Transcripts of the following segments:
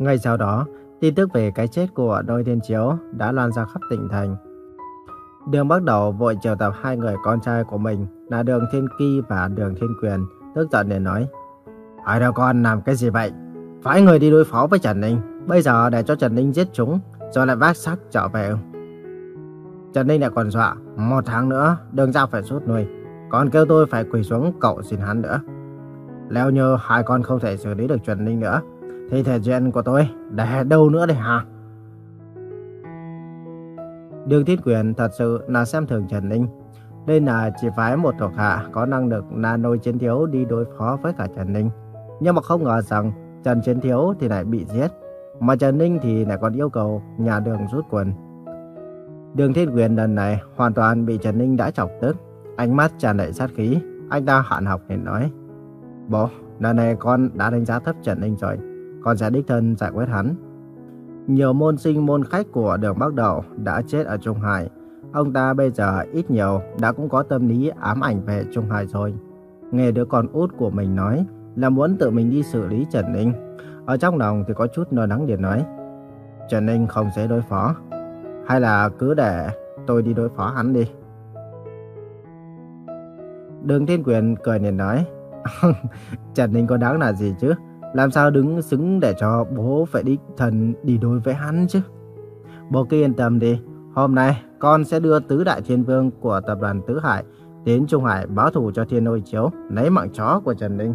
Ngay sau đó, tin tức về cái chết của đôi thiên chiếu đã lan ra khắp tỉnh thành. Đường bắt đầu vội triệu tập hai người con trai của mình là Đường Thiên Kỳ và Đường Thiên Quyền, tức giận để nói. Hai đứa con làm cái gì vậy? Phải người đi đối phó với Trần Ninh, bây giờ để cho Trần Ninh giết chúng, rồi lại vác xác trở về. Trần Ninh lại còn dọa, một tháng nữa đường giao phải rút nuôi, còn kêu tôi phải quỳ xuống cậu xin hắn nữa. Leo như hai con không thể xử lý được Trần Ninh nữa, thì thể diện của tôi để đâu nữa đây hả? Đường thiết Quyền thật sự là xem thường Trần Ninh. Đây là chỉ phái một thuộc hạ có năng lực nano chiến thiếu đi đối phó với cả Trần Ninh. Nhưng mà không ngờ rằng Trần Chiến Thiếu thì lại bị giết, mà Trần Ninh thì lại còn yêu cầu nhà đường rút quân. Đường thiết Quyền lần này hoàn toàn bị Trần Ninh đã chọc tức, ánh mắt tràn đầy sát khí. Anh ta hạn học để nói, Bố, lần này con đã đánh giá thấp Trần Ninh rồi, con sẽ đích thân giải quyết hắn. Nhiều môn sinh môn khách của đường Bắc Đậu đã chết ở Trung Hải. Ông ta bây giờ ít nhiều đã cũng có tâm lý ám ảnh về Trung Hải rồi. Nghe đứa con út của mình nói là muốn tự mình đi xử lý Trần Ninh. Ở trong lòng thì có chút lo nắng liền nói. Trần Ninh không dễ đối phó. Hay là cứ để tôi đi đối phó hắn đi. Đường Thiên Quyền cười liền nói. Trần Ninh có đáng là gì chứ? Làm sao đứng xứng để cho bố phải đích thần đi đối với hắn chứ? Bố cứ yên tâm đi. Hôm nay con sẽ đưa tứ đại thiên vương của tập đoàn Tứ Hải đến Trung Hải báo thù cho thiên nôi chiếu, lấy mạng chó của Trần Ninh.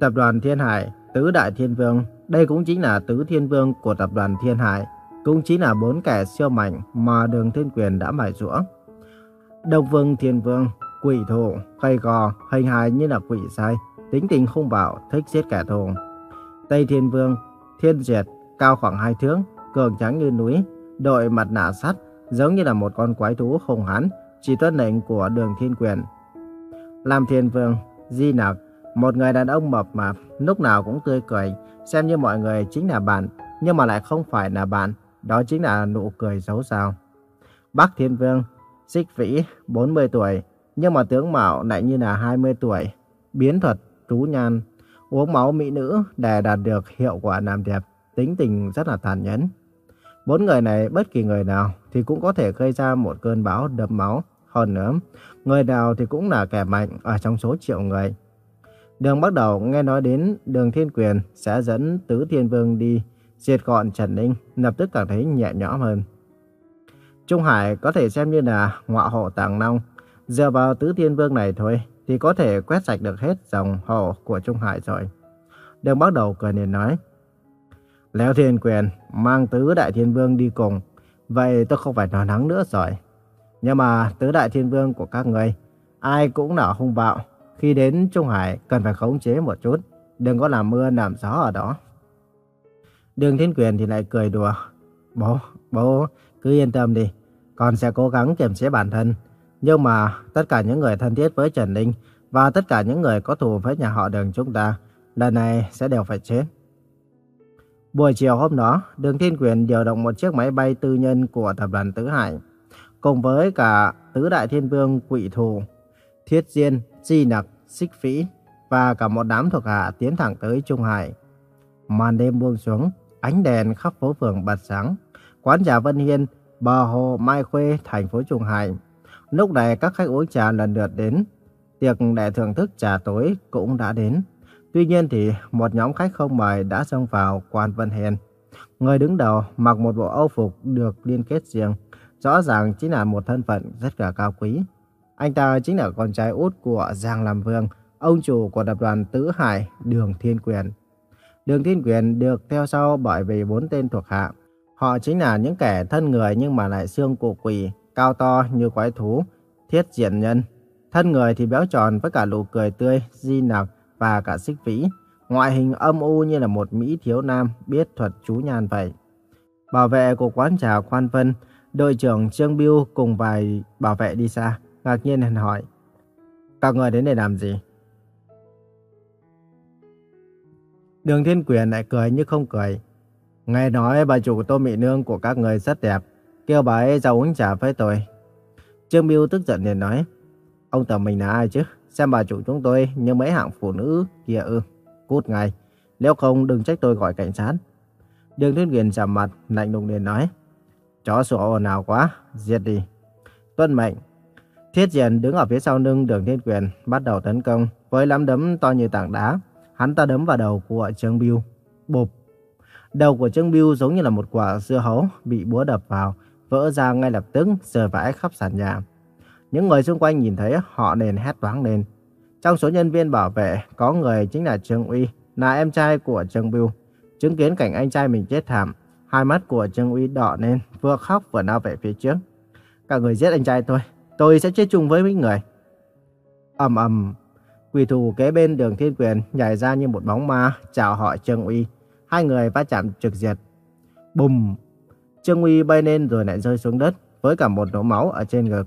Tập đoàn Thiên Hải, tứ đại thiên vương, đây cũng chính là tứ thiên vương của tập đoàn Thiên Hải, cũng chính là bốn kẻ siêu mạnh mà đường thiên quyền đã mài rũa. Đông Vương Thiên Vương, quỷ thủ, cây gò, hình hài như là quỷ sai, tính tình hung bạo, thích giết kẻ thù. Tây Thiên Vương, Thiên Diệt, cao khoảng hai thước, cường tráng như núi, đội mặt nạ sắt, giống như là một con quái thú hung hãn, chỉ tuân lệnh của đường thiên quyền. Lam Thiên Vương, Di Nặc, một người đàn ông mập mạp, lúc nào cũng tươi cười, xem như mọi người chính là bạn, nhưng mà lại không phải là bạn, đó chính là nụ cười xấu sao. Bắc Thiên Vương, Xích Vĩ, 40 tuổi, nhưng mà tướng mạo lại như là 20 tuổi, biến thuật, tú nhan, uống máu mỹ nữ để đạt được hiệu quả làm đẹp, tính tình rất là tàn nhẫn. Bốn người này bất kỳ người nào thì cũng có thể gây ra một cơn bão đập máu. Hơn nữa, người nào thì cũng là kẻ mạnh ở trong số triệu người. Đường bắt đầu nghe nói đến đường thiên quyền sẽ dẫn tứ thiên vương đi diệt gọn Trần Ninh, lập tức cảm thấy nhẹ nhõm hơn. Trung Hải có thể xem như là ngọa hộ tàng nông. Dựa vào tứ thiên vương này thôi thì có thể quét sạch được hết dòng họ của Trung Hải rồi. Đường bắt đầu cười liền nói. Léo thiên quyền mang tứ đại thiên vương đi cùng. Vậy tôi không phải nói nắng nữa rồi. Nhưng mà tứ đại thiên vương của các người, ai cũng là hung bạo. Khi đến Trung Hải cần phải khống chế một chút, đừng có làm mưa làm gió ở đó. Đường Thiên Quyền thì lại cười đùa. Bố, bố, cứ yên tâm đi, con sẽ cố gắng kiềm chế bản thân. Nhưng mà tất cả những người thân thiết với Trần Ninh và tất cả những người có thù với nhà họ đường chúng ta, lần này sẽ đều phải chết. Buổi chiều hôm đó, Đường Thiên Quyền điều động một chiếc máy bay tư nhân của tập đoàn Tứ Hải, cùng với cả Tứ Đại Thiên Vương Quỷ Thù, Thiết Diên, Di Nặc, Xích Phỉ và cả một đám thuộc hạ tiến thẳng tới Trung Hải. Màn đêm buông xuống, ánh đèn khắp phố phường bật sáng. Quán trà Vân Hiên, bờ hồ Mai Khuê, thành phố Trung Hải. Lúc này các khách uống trà lần lượt đến. Tiệc để thưởng thức trà tối cũng đã đến. Tuy nhiên thì một nhóm khách không mời đã xông vào quan Vân Hiên. Người đứng đầu mặc một bộ âu phục được liên kết riêng. Rõ ràng chính là một thân phận rất là cao quý. Anh ta chính là con trai út của Giang Lam Vương, ông chủ của tập đoàn Tứ Hải, Đường Thiên Quyền. Đường Thiên Quyền được theo sau bởi vì bốn tên thuộc hạ. Họ chính là những kẻ thân người nhưng mà lại xương cổ quỷ, cao to như quái thú, thiết diện nhân. Thân người thì béo tròn với cả nụ cười tươi, di nặc và cả xích vĩ. Ngoại hình âm u như là một Mỹ thiếu nam biết thuật chú nhàn vậy. Bảo vệ của quán trà Quan Vân, đội trưởng Trương Biêu cùng vài bảo vệ đi xa, ngạc nhiên hẳn hỏi. Các người đến để làm gì? Đường Thiên Quyền lại cười như không cười. Nghe nói bà chủ tô mỹ nương của các người rất đẹp, kêu bà ấy ra uống trà với tôi. Trương Biêu tức giận liền nói, ông tưởng mình là ai chứ? Xem bà chủ chúng tôi như mấy hạng phụ nữ kia ư. Cút ngay, Nếu không đừng trách tôi gọi cảnh sát. Đường Thiên Quyền giảm mặt, lạnh lùng liền nói. Chó sủa ồn ào quá, giết đi. Tuân mệnh. Thiết Diện đứng ở phía sau lưng đường Thiên Quyền, bắt đầu tấn công với lắm đấm to như tảng đá. Hắn ta đấm vào đầu của Trương Biêu. Bụp. Đầu của Trương Biêu giống như là một quả dưa hấu bị búa đập vào, vỡ ra ngay lập tức, rơi vãi khắp sàn nhà. Những người xung quanh nhìn thấy họ nền hét toáng lên. Trong số nhân viên bảo vệ, có người chính là Trương Uy, là em trai của Trương Biêu. Chứng kiến cảnh anh trai mình chết thảm, hai mắt của Trương Uy đỏ lên, vừa khóc vừa lao về phía trước. Cả người giết anh trai tôi, tôi sẽ chết chung với mấy người. ầm ầm, quỷ thủ kế bên đường thiên quyền nhảy ra như một bóng ma, chào hỏi Trương Uy. Hai người va chạm trực diệt. Bùm! Trương Uy bay lên rồi lại rơi xuống đất với cả một lỗ máu ở trên ngực.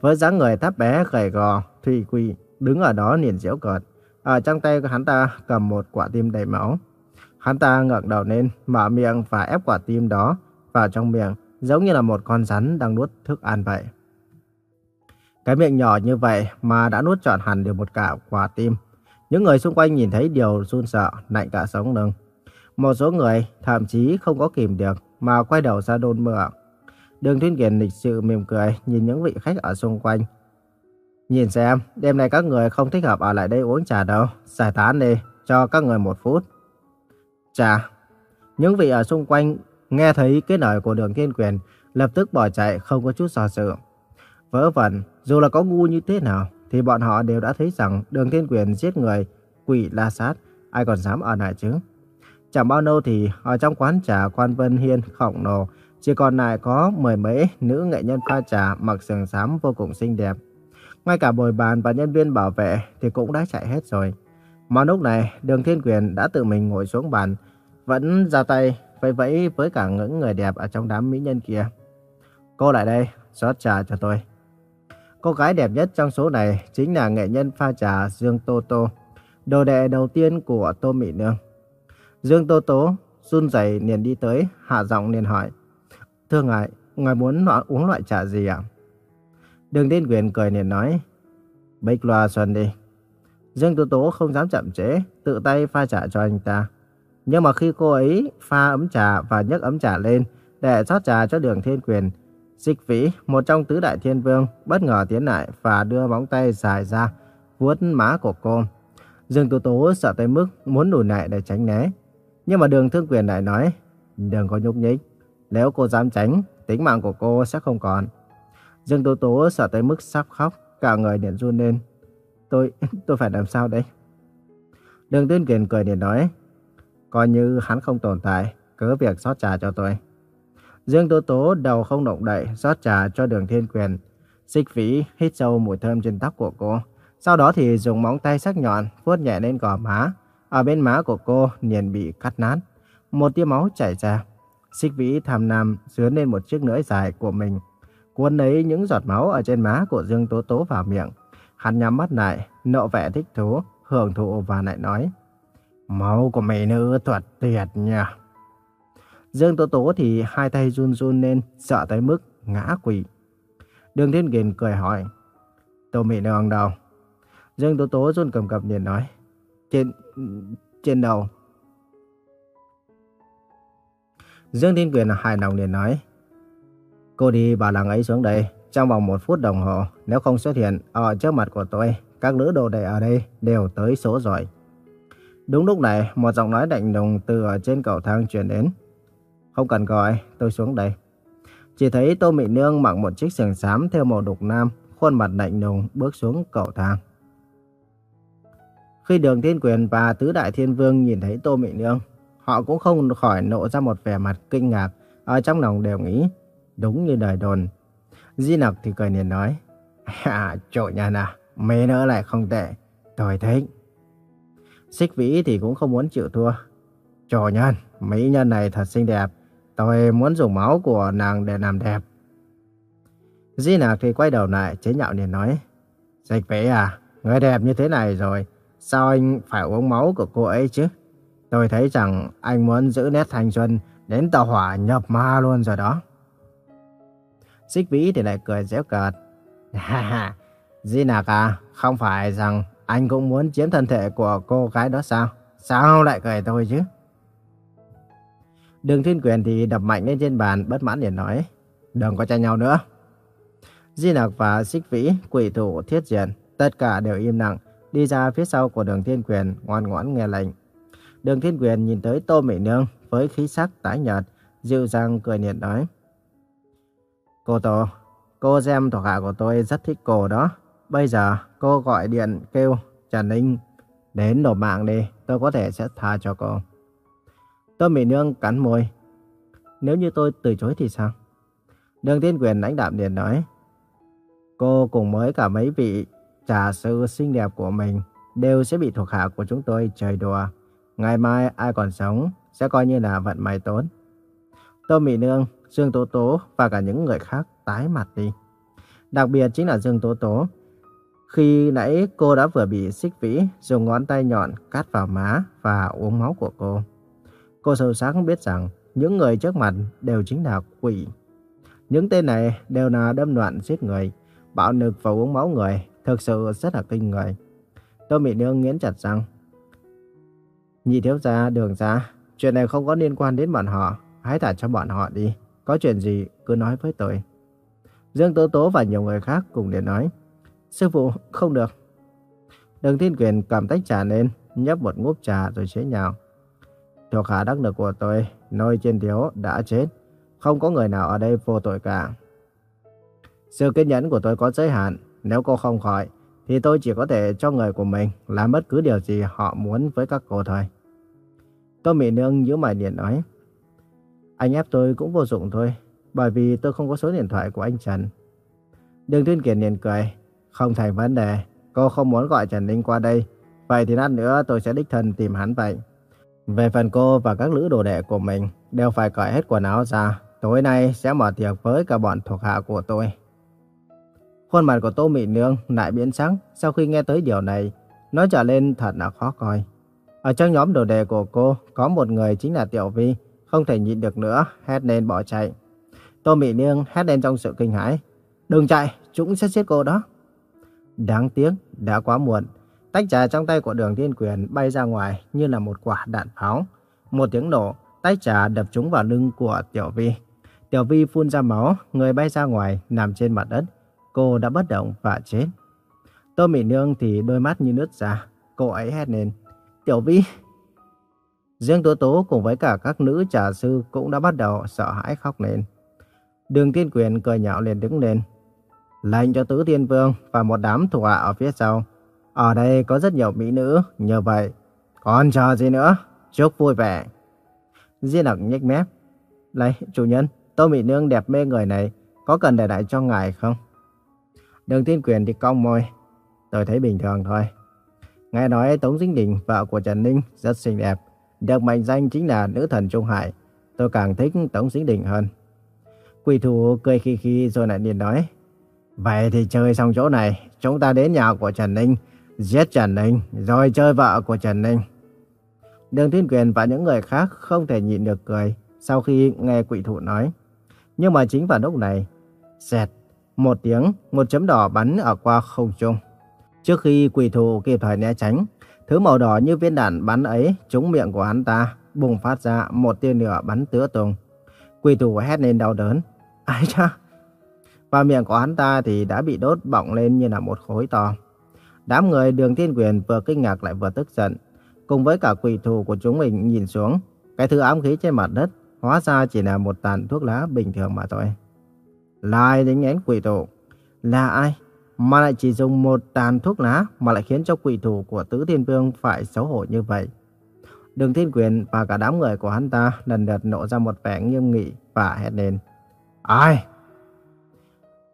Với dáng người thấp bé gầy gò, Thủy Quỳ đứng ở đó liền giễu cợt. Ở trong tay của hắn ta cầm một quả tim đầy máu. Hắn ta ngẩng đầu lên, mở miệng và ép quả tim đó vào trong miệng, giống như là một con rắn đang nuốt thức ăn vậy. Cái miệng nhỏ như vậy mà đã nuốt trọn hẳn được một cả quả tim. Những người xung quanh nhìn thấy điều run sợ, lạnh cả sống lưng. Một số người thậm chí không có kìm được mà quay đầu ra đôn mửa. Đường thiên Kiệt lịch sự mỉm cười nhìn những vị khách ở xung quanh. Nhìn xem, đêm nay các người không thích hợp ở lại đây uống trà đâu. Giải tán đi, cho các người một phút. Trà. Những vị ở xung quanh nghe thấy cái lời của đường Thiên Quyền lập tức bỏ chạy không có chút do dự. Vớ vẩn, dù là có ngu như thế nào, thì bọn họ đều đã thấy rằng đường Thiên Quyền giết người, quỷ la sát, ai còn dám ở lại chứ. Chẳng bao lâu thì ở trong quán trà Quan Vân Hiên khổng lồ, chỉ còn lại có mười mấy nữ nghệ nhân pha trà mặc sườn xám vô cùng xinh đẹp. Ngay cả bồi bàn và nhân viên bảo vệ thì cũng đã chạy hết rồi. Mà lúc này, đường thiên quyền đã tự mình ngồi xuống bàn, vẫn ra tay vẫy vẫy với cả những người đẹp ở trong đám mỹ nhân kia. Cô lại đây, rót trà cho tôi. Cô gái đẹp nhất trong số này chính là nghệ nhân pha trà Dương Tô Tô, đồ đệ đầu tiên của Tô Mỹ Nương. Dương Tô Tố run rẩy liền đi tới, hạ giọng liền hỏi. Thưa ngài, ngài muốn uống loại trà gì ạ? Đường Thiên Quyền cười liền nói. Bích loa xuân đi. Dương Tô Tố không dám chậm trễ, tự tay pha trà cho anh ta. Nhưng mà khi cô ấy pha ấm trà và nhấc ấm trà lên để rót trà cho đường Thiên Quyền, Dịch Vĩ, một trong tứ đại thiên vương, bất ngờ tiến lại và đưa móng tay dài ra, vuốt má của cô. Dương Tô Tố sợ tới mức muốn lùi lại để tránh né. Nhưng mà đường Thương Quyền lại nói, đừng có nhúc nhích. Nếu cô dám tránh, tính mạng của cô sẽ không còn. Dương Tố Tố sợ tới mức sắp khóc, cả người điện run lên. Tôi, tôi phải làm sao đây? Đường Tuyên Kiền cười điện nói, coi như hắn không tồn tại, cứ việc xót trà cho tôi. Dương Tố Tố đầu không động đậy, xót trà cho đường Thiên Quyền. Xích vĩ hít sâu mùi thơm trên tóc của cô. Sau đó thì dùng móng tay sắc nhọn vuốt nhẹ lên gò má. Ở bên má của cô liền bị cắt nát. Một tia máu chảy ra. Xích vĩ tham nam dướn lên một chiếc lưỡi dài của mình. Cuốn lấy những giọt máu ở trên má của Dương Tố Tố vào miệng. Hắn nhắm mắt lại, nộ vẻ thích thú, hưởng thụ và lại nói. Máu của mỹ nữ thuật tuyệt nha. Dương Tố Tố thì hai tay run run lên, sợ tới mức ngã quỵ. Đường Thiên Kiền cười hỏi. Tô Mỹ Nương đâu? Dương Tố Tố run cầm cập liền nói. Trên... trên đầu. Dương Thiên Quyền hài lòng liền nói. Cô đi bà làng ấy xuống đây. Trong vòng một phút đồng hồ, nếu không xuất hiện ở trước mặt của tôi, các nữ đồ đệ ở đây đều tới số rồi. Đúng lúc này, một giọng nói lạnh lùng từ ở trên cầu thang truyền đến. Không cần gọi, tôi xuống đây. Chỉ thấy Tô Mỹ Nương mặc một chiếc sườn xám theo màu đục nam, khuôn mặt lạnh lùng bước xuống cầu thang. Khi Đường Thiên Quyền và Tứ Đại Thiên Vương nhìn thấy Tô Mị Nương, họ cũng không khỏi nộ ra một vẻ mặt kinh ngạc, ở trong lòng đều nghĩ, đúng như đời đồn. Di Nặc thì cười liền nói, À, trội nhà nào, mê nữa lại không tệ, tôi thích. Xích Vĩ thì cũng không muốn chịu thua. Trò nhân, mỹ nhân này thật xinh đẹp, tôi muốn dùng máu của nàng để làm đẹp. Di Nặc thì quay đầu lại, chế nhạo liền nói, Xích Vĩ à, người đẹp như thế này rồi, Sao anh phải uống máu của cô ấy chứ? Tôi thấy rằng anh muốn giữ nét thanh xuân đến tàu hỏa nhập ma luôn rồi đó. Xích vĩ thì lại cười dễ cợt. Ha ha, Di Nạc à, không phải rằng anh cũng muốn chiếm thân thể của cô gái đó sao? sao lại cười tôi chứ? Đường Thiên Quyền thì đập mạnh lên trên bàn, bất mãn liền nói, đừng có tranh nhau nữa. Di Nạc và Xích Vĩ, quỷ thủ, thiết diện, tất cả đều im lặng, đi ra phía sau của đường Thiên Quyền, ngoan ngoãn nghe lệnh. Đường Thiên Quyền nhìn tới Tô Mỹ Nương với khí sắc tái nhợt, dịu dàng cười nhiệt nói. Cô Tô, cô xem thuộc hạ của tôi rất thích cô đó. Bây giờ cô gọi điện kêu Trần Ninh đến nộp mạng đi, tôi có thể sẽ tha cho cô. Tô Mỹ Nương cắn môi. Nếu như tôi từ chối thì sao? Đường Thiên Quyền lãnh đạm liền nói. Cô cùng với cả mấy vị trà sư xinh đẹp của mình đều sẽ bị thuộc hạ của chúng tôi chơi đùa. Ngày mai ai còn sống sẽ coi như là vận may tốt. Tô Mỹ Nương, Dương Tố Tố và cả những người khác tái mặt đi. Đặc biệt chính là Dương Tố Tố. Khi nãy cô đã vừa bị xích vĩ dùng ngón tay nhọn cắt vào má và uống máu của cô. Cô sâu sắc biết rằng những người trước mặt đều chính là quỷ. Những tên này đều là đâm loạn giết người, bạo lực và uống máu người, thực sự rất là kinh người. Tô Mỹ Nương nghiến chặt răng. Nhị thiếu gia, đường gia, chuyện này không có liên quan đến bọn họ, hãy thả cho bọn họ đi. Có chuyện gì cứ nói với tôi. Dương Tố Tố và nhiều người khác cùng để nói. Sư phụ, không được. Đường Thiên Quyền cầm tách trà lên, nhấp một ngụm trà rồi chế nhào. Thuộc hạ đắc lực của tôi, nôi trên thiếu đã chết. Không có người nào ở đây vô tội cả. Sự kiên nhẫn của tôi có giới hạn. Nếu cô không khỏi, thì tôi chỉ có thể cho người của mình làm bất cứ điều gì họ muốn với các cô thôi. Tô Mỹ Nương nhíu mày điện nói. Anh ép tôi cũng vô dụng thôi, bởi vì tôi không có số điện thoại của anh Trần. Đường Tuyên Kiệt liền cười. Không thành vấn đề, cô không muốn gọi Trần Ninh qua đây. Vậy thì lát nữa tôi sẽ đích thân tìm hắn vậy. Về phần cô và các lữ đồ đệ của mình đều phải cởi hết quần áo ra. Tối nay sẽ mở tiệc với cả bọn thuộc hạ của tôi. Khuôn mặt của Tô Mỹ Nương lại biến sắc sau khi nghe tới điều này. Nó trở lên thật là khó coi. Ở trong nhóm đồ đề của cô có một người chính là Tiểu Vi. Không thể nhịn được nữa, hét lên bỏ chạy. Tô Mỹ Nương hét lên trong sự kinh hãi. Đừng chạy, chúng sẽ giết cô đó. Đáng tiếc, đã quá muộn. Tách trà trong tay của đường thiên quyền bay ra ngoài như là một quả đạn pháo. Một tiếng nổ, tách trà đập trúng vào lưng của Tiểu Vi. Tiểu Vi phun ra máu, người bay ra ngoài, nằm trên mặt đất. Cô đã bất động và chết. Tô Mỹ Nương thì đôi mắt như nứt ra. Cô ấy hét lên. Tiểu Vi! Riêng Tố Tố cùng với cả các nữ trà sư cũng đã bắt đầu sợ hãi khóc lên. Đường Thiên Quyền cười nhạo liền đứng lên. Lệnh cho Tứ Thiên Vương và một đám thuộc hạ ở phía sau. Ở đây có rất nhiều mỹ nữ, nhờ vậy. Còn chờ gì nữa? Chúc vui vẻ. Diên Đặc nhếch mép. Lấy, chủ nhân, Tô Mỹ Nương đẹp mê người này, có cần để lại cho ngài không? Đường Thiên Quyền thì cong môi. Tôi thấy bình thường thôi. Nghe nói Tống Dinh Đình, vợ của Trần Ninh, rất xinh đẹp. Được mệnh danh chính là nữ thần Trung Hải. Tôi càng thích Tống Dinh Đình hơn. Quỷ thủ cười khi khi rồi lại liền nói. Vậy thì chơi xong chỗ này, chúng ta đến nhà của Trần Ninh, giết Trần Ninh, rồi chơi vợ của Trần Ninh. Đường Thiên Quyền và những người khác không thể nhịn được cười sau khi nghe quỷ thủ nói. Nhưng mà chính vào lúc này, xẹt, một tiếng, một chấm đỏ bắn ở qua không trung. Trước khi quỷ thủ kịp thời né tránh, thứ màu đỏ như viên đạn bắn ấy trúng miệng của hắn ta, bùng phát ra một tia lửa bắn tứa tung. Quỷ thủ hét lên đau đớn. Ai cha? Và miệng của hắn ta thì đã bị đốt bỏng lên như là một khối to. Đám người đường thiên quyền vừa kinh ngạc lại vừa tức giận. Cùng với cả quỷ thủ của chúng mình nhìn xuống, cái thứ ám khí trên mặt đất hóa ra chỉ là một tàn thuốc lá bình thường mà thôi. Là ai đánh quỷ thủ? Là ai? Mà lại chỉ dùng một tàn thuốc lá mà lại khiến cho quỷ thủ của Tứ Thiên Vương phải xấu hổ như vậy. Đường Thiên Quyền và cả đám người của hắn ta lần lượt nộ ra một vẻ nghiêm nghị và hét lên. Ai?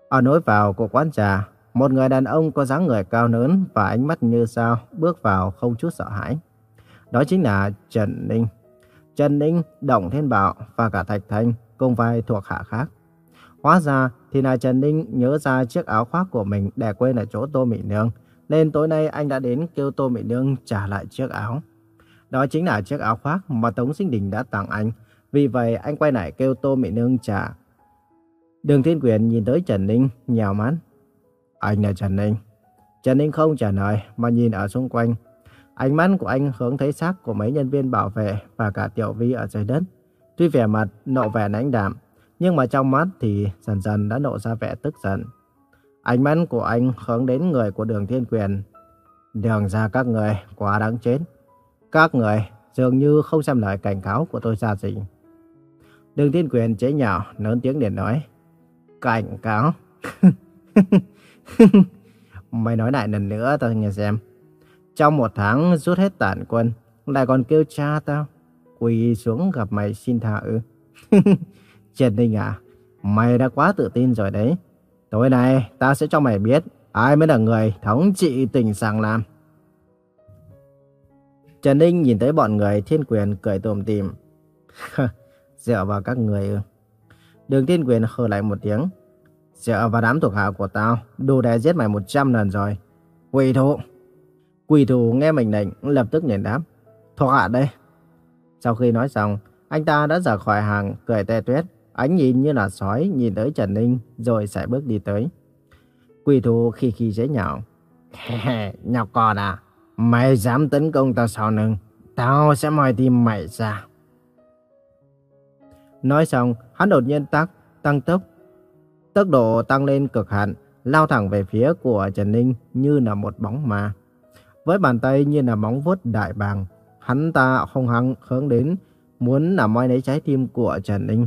Ở nối vào của quán trà, một người đàn ông có dáng người cao lớn và ánh mắt như sao bước vào không chút sợ hãi. Đó chính là Trần Ninh. Trần Ninh, Động Thiên Bảo và cả Thạch Thanh cùng vài thuộc hạ khác. Hóa ra thì là Trần Ninh nhớ ra chiếc áo khoác của mình để quên ở chỗ Tô Mỹ Nương. Nên tối nay anh đã đến kêu Tô Mỹ Nương trả lại chiếc áo. Đó chính là chiếc áo khoác mà Tống Sinh Đình đã tặng anh. Vì vậy anh quay lại kêu Tô Mỹ Nương trả. Đường Thiên Quyền nhìn tới Trần Ninh, nhào mắt. Anh là Trần Ninh. Trần Ninh không trả lời mà nhìn ở xung quanh. Ánh mắt của anh hướng thấy xác của mấy nhân viên bảo vệ và cả Tiểu Vi ở dưới đất. Tuy vẻ mặt nộ vẻ lãnh đạm, nhưng mà trong mắt thì dần dần đã lộ ra vẻ tức giận. Ánh mắt của anh hướng đến người của đường thiên quyền. Đường ra các người quá đáng chết. Các người dường như không xem lời cảnh cáo của tôi ra gì. Đường thiên quyền chế nhạo, lớn tiếng để nói. Cảnh cáo? Mày nói lại lần nữa tao nghe xem. Trong một tháng rút hết tản quân, lại còn kêu cha tao. Quỳ xuống gặp mày xin tha ư. Trần Ninh à, mày đã quá tự tin rồi đấy. Tối nay, ta sẽ cho mày biết ai mới là người thống trị tỉnh Sàng Lam. Trần Ninh nhìn thấy bọn người thiên quyền cười tùm tìm. Dựa vào các người ư. Đường thiên quyền hờ lại một tiếng. Dựa vào đám thuộc hạ của tao, đủ để giết mày 100 lần rồi. Quỷ thủ. Quỷ thủ nghe mệnh lệnh, lập tức liền đáp. Thuộc hạ đây. Sau khi nói xong, anh ta đã rời khỏi hàng, cười tê tuyết. Ánh nhìn như là sói nhìn tới Trần Ninh rồi sẽ bước đi tới. Quỷ thủ khi khi dễ nhạo. Nhọc con à, mày dám tấn công tao sau lưng, tao sẽ moi tim mày ra. Nói xong, hắn đột nhiên tắc, tăng tốc. Tốc độ tăng lên cực hạn, lao thẳng về phía của Trần Ninh như là một bóng ma. Với bàn tay như là móng vuốt đại bàng, hắn ta hung hăng hướng đến, muốn làm moi lấy trái tim của Trần Ninh.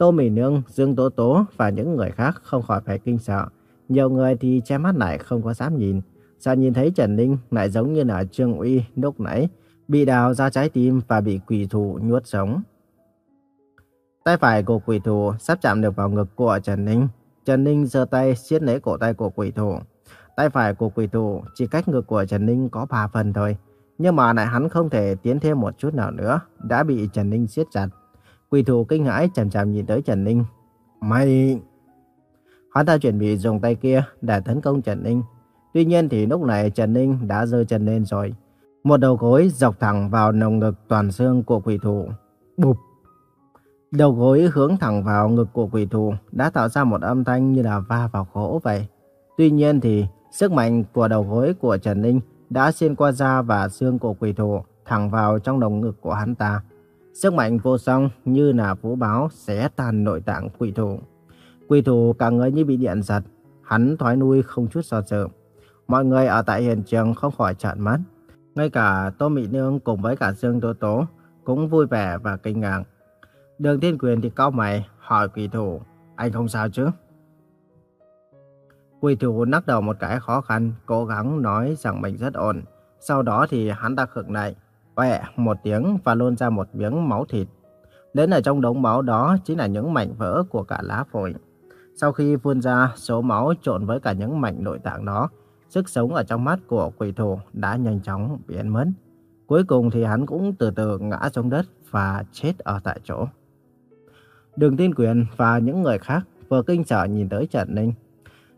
Tô Mỹ Nương, Dương Tố Tố và những người khác không khỏi phải kinh sợ. Nhiều người thì che mắt lại không có dám nhìn. Sao nhìn thấy Trần Ninh lại giống như là Trương Uy lúc nãy, bị đào ra trái tim và bị quỷ thủ nhuốt sống. Tay phải của quỷ thủ sắp chạm được vào ngực của Trần Ninh. Trần Ninh giơ tay siết lấy cổ tay của quỷ thủ. Tay phải của quỷ thủ chỉ cách ngực của Trần Ninh có 3 phần thôi. Nhưng mà lại hắn không thể tiến thêm một chút nào nữa, đã bị Trần Ninh siết chặt. Quỷ thủ kinh hãi chằm chằm nhìn tới Trần Ninh. Mày... Hắn ta chuẩn bị dùng tay kia để tấn công Trần Ninh. Tuy nhiên thì lúc này Trần Ninh đã rơi chân lên rồi. Một đầu gối dọc thẳng vào nồng ngực toàn xương của quỷ thủ. Bụp! Đầu gối hướng thẳng vào ngực của quỷ thủ đã tạo ra một âm thanh như là va vào gỗ vậy. Tuy nhiên thì sức mạnh của đầu gối của Trần Ninh đã xuyên qua da và xương của quỷ thủ thẳng vào trong lồng ngực của hắn ta. Sức mạnh vô song như là vũ báo xé tan nội tạng quỷ thủ. Quỷ thủ cả người như bị điện giật, hắn thoái nuôi không chút do dự. Mọi người ở tại hiện trường không khỏi trợn mắt. Ngay cả Tô Mỹ Nương cùng với cả Dương Tố Tố cũng vui vẻ và kinh ngạc. Đường Thiên Quyền thì cao mày hỏi quỷ thủ, anh không sao chứ? Quỷ thủ nắc đầu một cái khó khăn, cố gắng nói rằng mình rất ổn. Sau đó thì hắn ta khựng lại, oẹ một tiếng và luôn ra một miếng máu thịt. Đến ở trong đống máu đó chính là những mảnh vỡ của cả lá phổi. Sau khi phun ra số máu trộn với cả những mảnh nội tạng đó, sức sống ở trong mắt của quỷ thủ đã nhanh chóng biến mất. Cuối cùng thì hắn cũng từ từ ngã xuống đất và chết ở tại chỗ. Đường tiên Quyền và những người khác vừa kinh sợ nhìn tới Trần Ninh.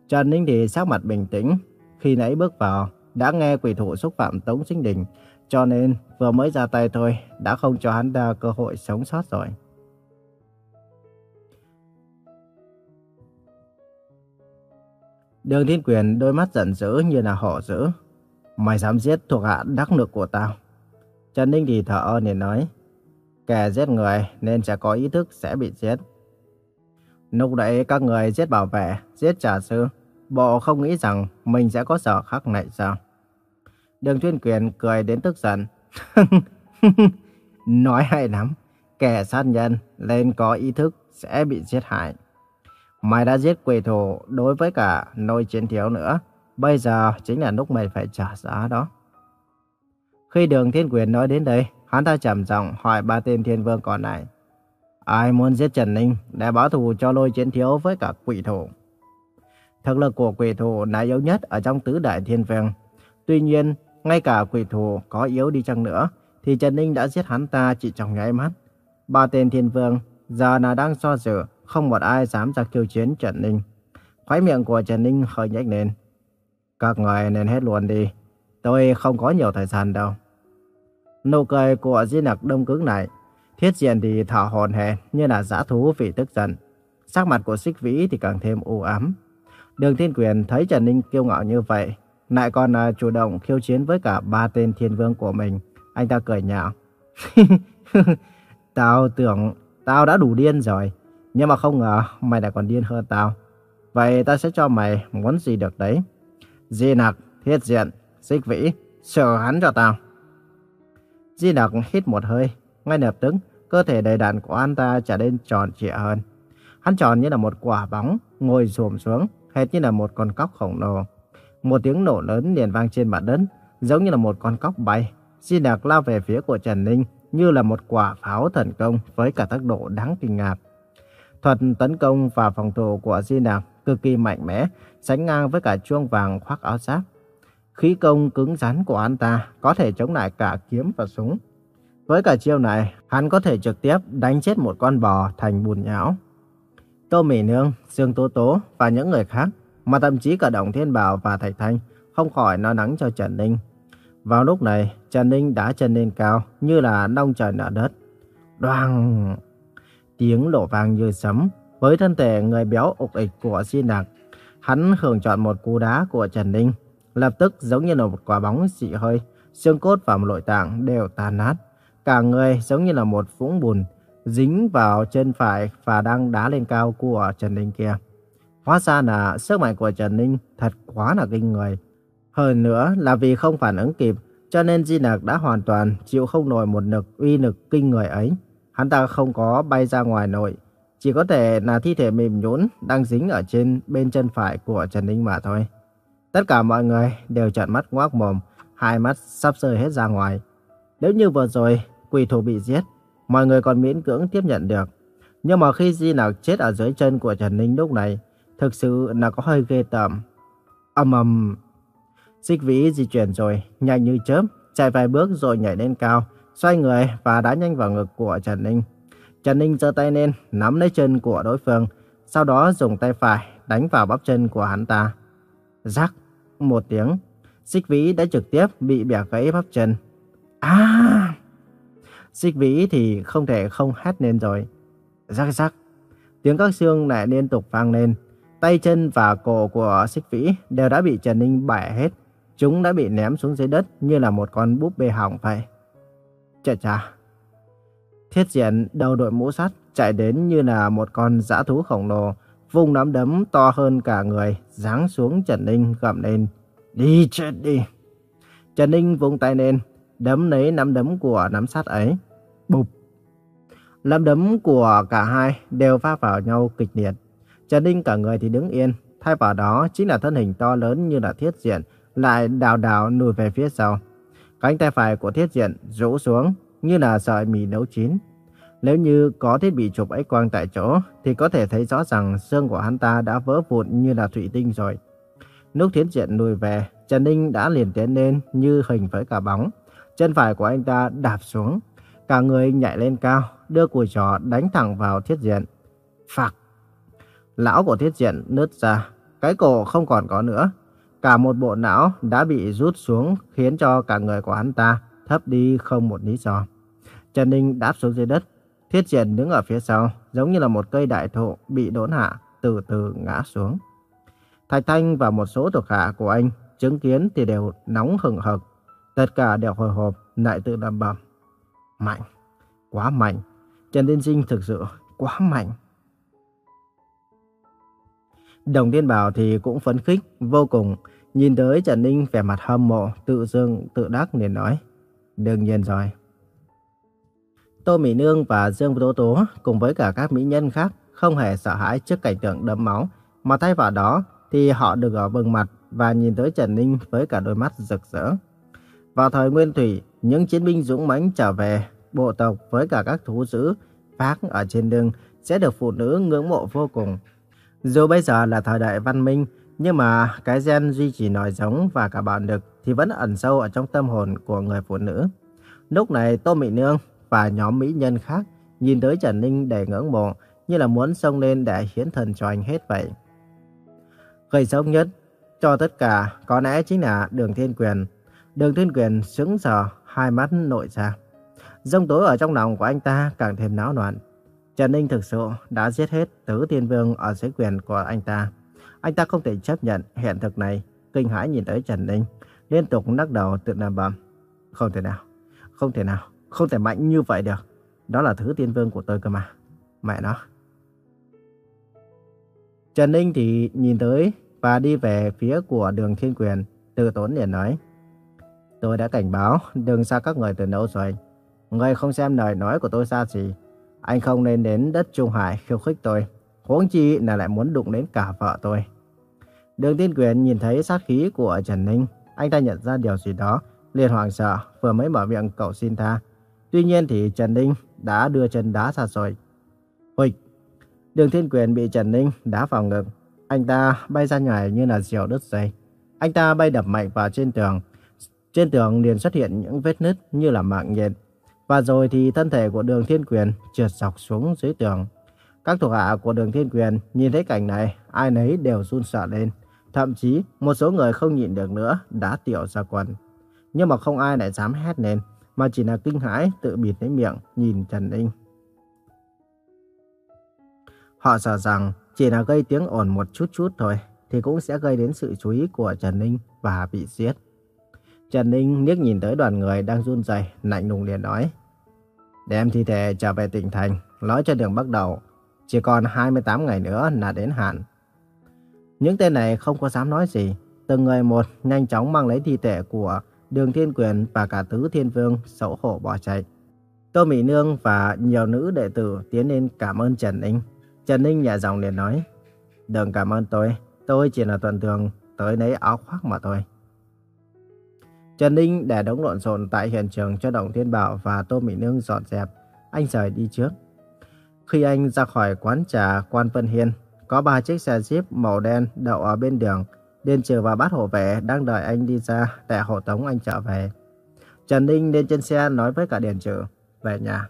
Trần Ninh thì sắc mặt bình tĩnh, khi nãy bước vào đã nghe quỷ thủ xúc phạm Tống Sinh Đình, cho nên vừa mới ra tay thôi đã không cho hắn ta cơ hội sống sót rồi. Đường Thiên Quyền đôi mắt giận dữ như là hổ dữ. Mày dám giết thuộc hạ đắc lực của tao. Trần Ninh thì thở ơ để nói. Kẻ giết người nên sẽ có ý thức sẽ bị giết. Lúc đấy các người giết bảo vệ, giết trà sư. Bộ không nghĩ rằng mình sẽ có sở khắc này sao? Đường Thiên Quyền cười đến tức giận. Nói hay lắm. Kẻ sát nhân lên có ý thức sẽ bị giết hại. Mày đã giết quỷ thủ đối với cả nôi chiến thiếu nữa. Bây giờ chính là lúc mày phải trả giá đó. Khi đường thiên quyền nói đến đây, hắn ta trầm giọng hỏi ba tên thiên vương còn lại. Ai muốn giết Trần Ninh để báo thù cho lôi chiến thiếu với cả quỷ thủ? Thực lực của quỷ thủ là yếu nhất ở trong tứ đại thiên vương. Tuy nhiên, ngay cả quỷ thủ có yếu đi chăng nữa, thì Trần Ninh đã giết hắn ta chỉ trong nháy mắt. Ba tên thiên vương giờ là đang so dự không một ai dám ra kêu chiến Trần Ninh. Khói miệng của Trần Ninh hơi nhếch lên. Các người nên hết luôn đi. Tôi không có nhiều thời gian đâu. Nụ cười của Di Nặc đông cứng này. Thiết diện thì thở hồn hề như là giã thú vì tức giận. Sắc mặt của Xích Vĩ thì càng thêm u ám. Đường Thiên Quyền thấy Trần Ninh kiêu ngạo như vậy, lại còn uh, chủ động khiêu chiến với cả ba tên thiên vương của mình. Anh ta cười nhạo. tao tưởng tao đã đủ điên rồi, nhưng mà không ngờ mày lại còn điên hơn tao. Vậy tao sẽ cho mày muốn gì được đấy. Di nặc, thiết diện, xích vĩ, sợ hắn cho tao. Di nặc hít một hơi, ngay lập tức cơ thể đầy đặn của anh ta trở nên tròn trịa hơn. Hắn tròn như là một quả bóng, ngồi xổm xuống, hệt như là một con cóc khổng lồ. Một tiếng nổ lớn liền vang trên mặt đất, giống như là một con cóc bay. Di Nặc lao về phía của Trần Ninh như là một quả pháo thần công với cả tốc độ đáng kinh ngạc. Thuật tấn công và phòng thủ của Di Nặc cực kỳ mạnh mẽ, sánh ngang với cả chuông vàng khoác áo giáp. Khí công cứng rắn của anh ta có thể chống lại cả kiếm và súng. Với cả chiêu này, hắn có thể trực tiếp đánh chết một con bò thành bùn nhão. Tô Mỹ Nương, Dương Tố Tố và những người khác, mà thậm chí cả Đồng Thiên Bảo và Thạch Thanh không khỏi lo nắng cho Trần Ninh. Vào lúc này, Trần Ninh đã chân lên cao như là nông trời nở đất. Đoàng! Tiếng đổ vang như sấm với thân thể người béo ục ịch của Di Nạc. Hắn hưởng chọn một cú đá của Trần Ninh, lập tức giống như là một quả bóng dị hơi, xương cốt và một nội tạng đều tan nát. Cả người giống như là một vũng bùn, dính vào chân phải và đang đá lên cao của Trần Ninh kia. Hóa ra là sức mạnh của Trần Ninh thật quá là kinh người. Hơn nữa là vì không phản ứng kịp, cho nên Di Nặc đã hoàn toàn chịu không nổi một lực uy lực kinh người ấy. Hắn ta không có bay ra ngoài nội, chỉ có thể là thi thể mềm nhũn đang dính ở trên bên chân phải của Trần Ninh mà thôi. Tất cả mọi người đều trợn mắt ngoác mồm, hai mắt sắp rơi hết ra ngoài. Nếu như vừa rồi quỷ thủ bị giết, mọi người còn miễn cưỡng tiếp nhận được. Nhưng mà khi Di Nặc chết ở dưới chân của Trần Ninh lúc này, thực sự là có hơi ghê tởm. Âm ầm, xích vĩ di chuyển rồi, nhanh như chớp, chạy vài bước rồi nhảy lên cao, xoay người và đá nhanh vào ngực của Trần Ninh. Trần Ninh giơ tay lên, nắm lấy chân của đối phương, sau đó dùng tay phải đánh vào bắp chân của hắn ta. Rắc, một tiếng, xích vĩ đã trực tiếp bị bẻ gãy bắp chân. À! Xích vĩ thì không thể không hét lên rồi. Rắc rắc, tiếng các xương lại liên tục vang lên. Tay chân và cổ của xích vĩ đều đã bị Trần Ninh bẻ hết. Chúng đã bị ném xuống dưới đất như là một con búp bê hỏng vậy. Chà chà, Thiết diện đầu đội mũ sắt chạy đến như là một con dã thú khổng lồ, vùng nắm đấm to hơn cả người, giáng xuống Trần Ninh gầm lên. Đi chết đi! Trần Ninh vung tay lên, đấm lấy nắm đấm của nắm sắt ấy. Bụp! Nắm đấm của cả hai đều va vào nhau kịch liệt. Trần Ninh cả người thì đứng yên, thay vào đó chính là thân hình to lớn như là thiết diện, lại đào đào lùi về phía sau. Cánh tay phải của thiết diện rũ xuống, như là sợi mì nấu chín. Nếu như có thiết bị chụp X quang tại chỗ thì có thể thấy rõ rằng xương của hắn ta đã vỡ vụn như là thủy tinh rồi. Lúc thiết diện lùi về, Trần Ninh đã liền tiến lên như hình với cả bóng. Chân phải của anh ta đạp xuống, cả người nhảy lên cao, đưa cùi trò đánh thẳng vào thiết diện. Phạc! Lão của thiết diện nứt ra, cái cổ không còn có nữa. Cả một bộ não đã bị rút xuống khiến cho cả người của hắn ta thấp đi không một lý do. Trần Ninh đáp xuống dưới đất. Thiết Diện đứng ở phía sau, giống như là một cây đại thụ bị đốn hạ, từ từ ngã xuống. Thạch Thanh và một số thuộc hạ của anh chứng kiến thì đều nóng hừng hực. Tất cả đều hồi hộp, lại tự đầm bầm. Mạnh, quá mạnh. Trần Tiên Sinh thực sự quá mạnh. Đồng Tiên Bảo thì cũng phấn khích vô cùng. Nhìn tới Trần Ninh vẻ mặt hâm mộ, tự dương, tự đắc liền nói. Đương nhiên rồi. Tô Mỹ Nương và Dương Tố Tố cùng với cả các mỹ nhân khác không hề sợ hãi trước cảnh tượng đẫm máu, mà thay vào đó thì họ được ở bừng mặt và nhìn tới Trần Ninh với cả đôi mắt rực rỡ. Vào thời Nguyên Thủy, những chiến binh dũng mãnh trở về bộ tộc với cả các thú dữ phát ở trên đường sẽ được phụ nữ ngưỡng mộ vô cùng. Dù bây giờ là thời đại văn minh, nhưng mà cái gen duy trì nòi giống và cả bạo lực thì vẫn ẩn sâu ở trong tâm hồn của người phụ nữ. Lúc này Tô Mỹ Nương và nhóm mỹ nhân khác nhìn tới Trần Ninh để ngưỡng mộ như là muốn xông lên để hiến thần cho anh hết vậy. Gây sốc nhất cho tất cả có lẽ chính là Đường Thiên Quyền. Đường Thiên Quyền sững sờ, hai mắt nội ra. Dông tối ở trong lòng của anh ta càng thêm náo loạn. Trần Ninh thực sự đã giết hết tứ thiên vương ở dưới quyền của anh ta. Anh ta không thể chấp nhận hiện thực này. kinh hãi nhìn tới Trần Ninh, liên tục lắc đầu tự nằm bầm. Không thể nào, không thể nào, không thể mạnh như vậy được. Đó là thứ tiên vương của tôi cơ mà. Mẹ nó. Trần Ninh thì nhìn tới và đi về phía của đường thiên quyền, từ tốn liền nói. Tôi đã cảnh báo, đừng xa các người từ nấu rồi. Người không xem lời nói của tôi xa gì. Anh không nên đến đất Trung Hải khiêu khích tôi. Huống chi là lại muốn đụng đến cả vợ tôi. Đường Thiên Quyền nhìn thấy sát khí của Trần Ninh. Anh ta nhận ra điều gì đó. liền hoảng sợ, vừa mới mở miệng cậu xin tha. Tuy nhiên thì Trần Ninh đã đưa chân đá ra rồi. Huỵch! Đường Thiên Quyền bị Trần Ninh đá vào ngực. Anh ta bay ra ngoài như là diều đứt dây. Anh ta bay đập mạnh vào trên tường. Trên tường liền xuất hiện những vết nứt như là mạng nhện. Và rồi thì thân thể của đường Thiên Quyền trượt dọc xuống dưới tường. Các thuộc hạ của đường Thiên Quyền nhìn thấy cảnh này, ai nấy đều run sợ lên. Thậm chí một số người không nhịn được nữa đã tiểu ra quần. Nhưng mà không ai lại dám hét lên, mà chỉ là kinh hãi tự bịt lấy miệng nhìn Trần Ninh. Họ sợ rằng chỉ là gây tiếng ồn một chút chút thôi thì cũng sẽ gây đến sự chú ý của Trần Ninh và bị giết. Trần Ninh liếc nhìn tới đoàn người đang run rẩy, lạnh lùng liền nói: "Đem thi thể trở về tỉnh thành, nói cho đường bắt đầu, chỉ còn 28 ngày nữa là đến hạn." Những tên này không có dám nói gì, từng người một nhanh chóng mang lấy thi thể của Đường Thiên Quyền và cả Tứ Thiên Vương xấu hổ bỏ chạy. Tô Mỹ Nương và nhiều nữ đệ tử tiến lên cảm ơn Trần Ninh. Trần Ninh nhẹ giọng liền nói, Đừng cảm ơn tôi, tôi chỉ là tuần thường tới lấy áo khoác mà thôi. Trần Ninh để đống lộn xộn tại hiện trường cho Đồng Thiên Bảo và Tô Mỹ Nương dọn dẹp, anh rời đi trước. Khi anh ra khỏi quán trà Quan Vân Hiên, có ba chiếc xe Jeep màu đen đậu ở bên đường. Điền Trừ và bát hộ vệ đang đợi anh đi ra để hộ tống anh trở về. Trần Ninh lên trên xe nói với cả Điền Trừ, về nhà.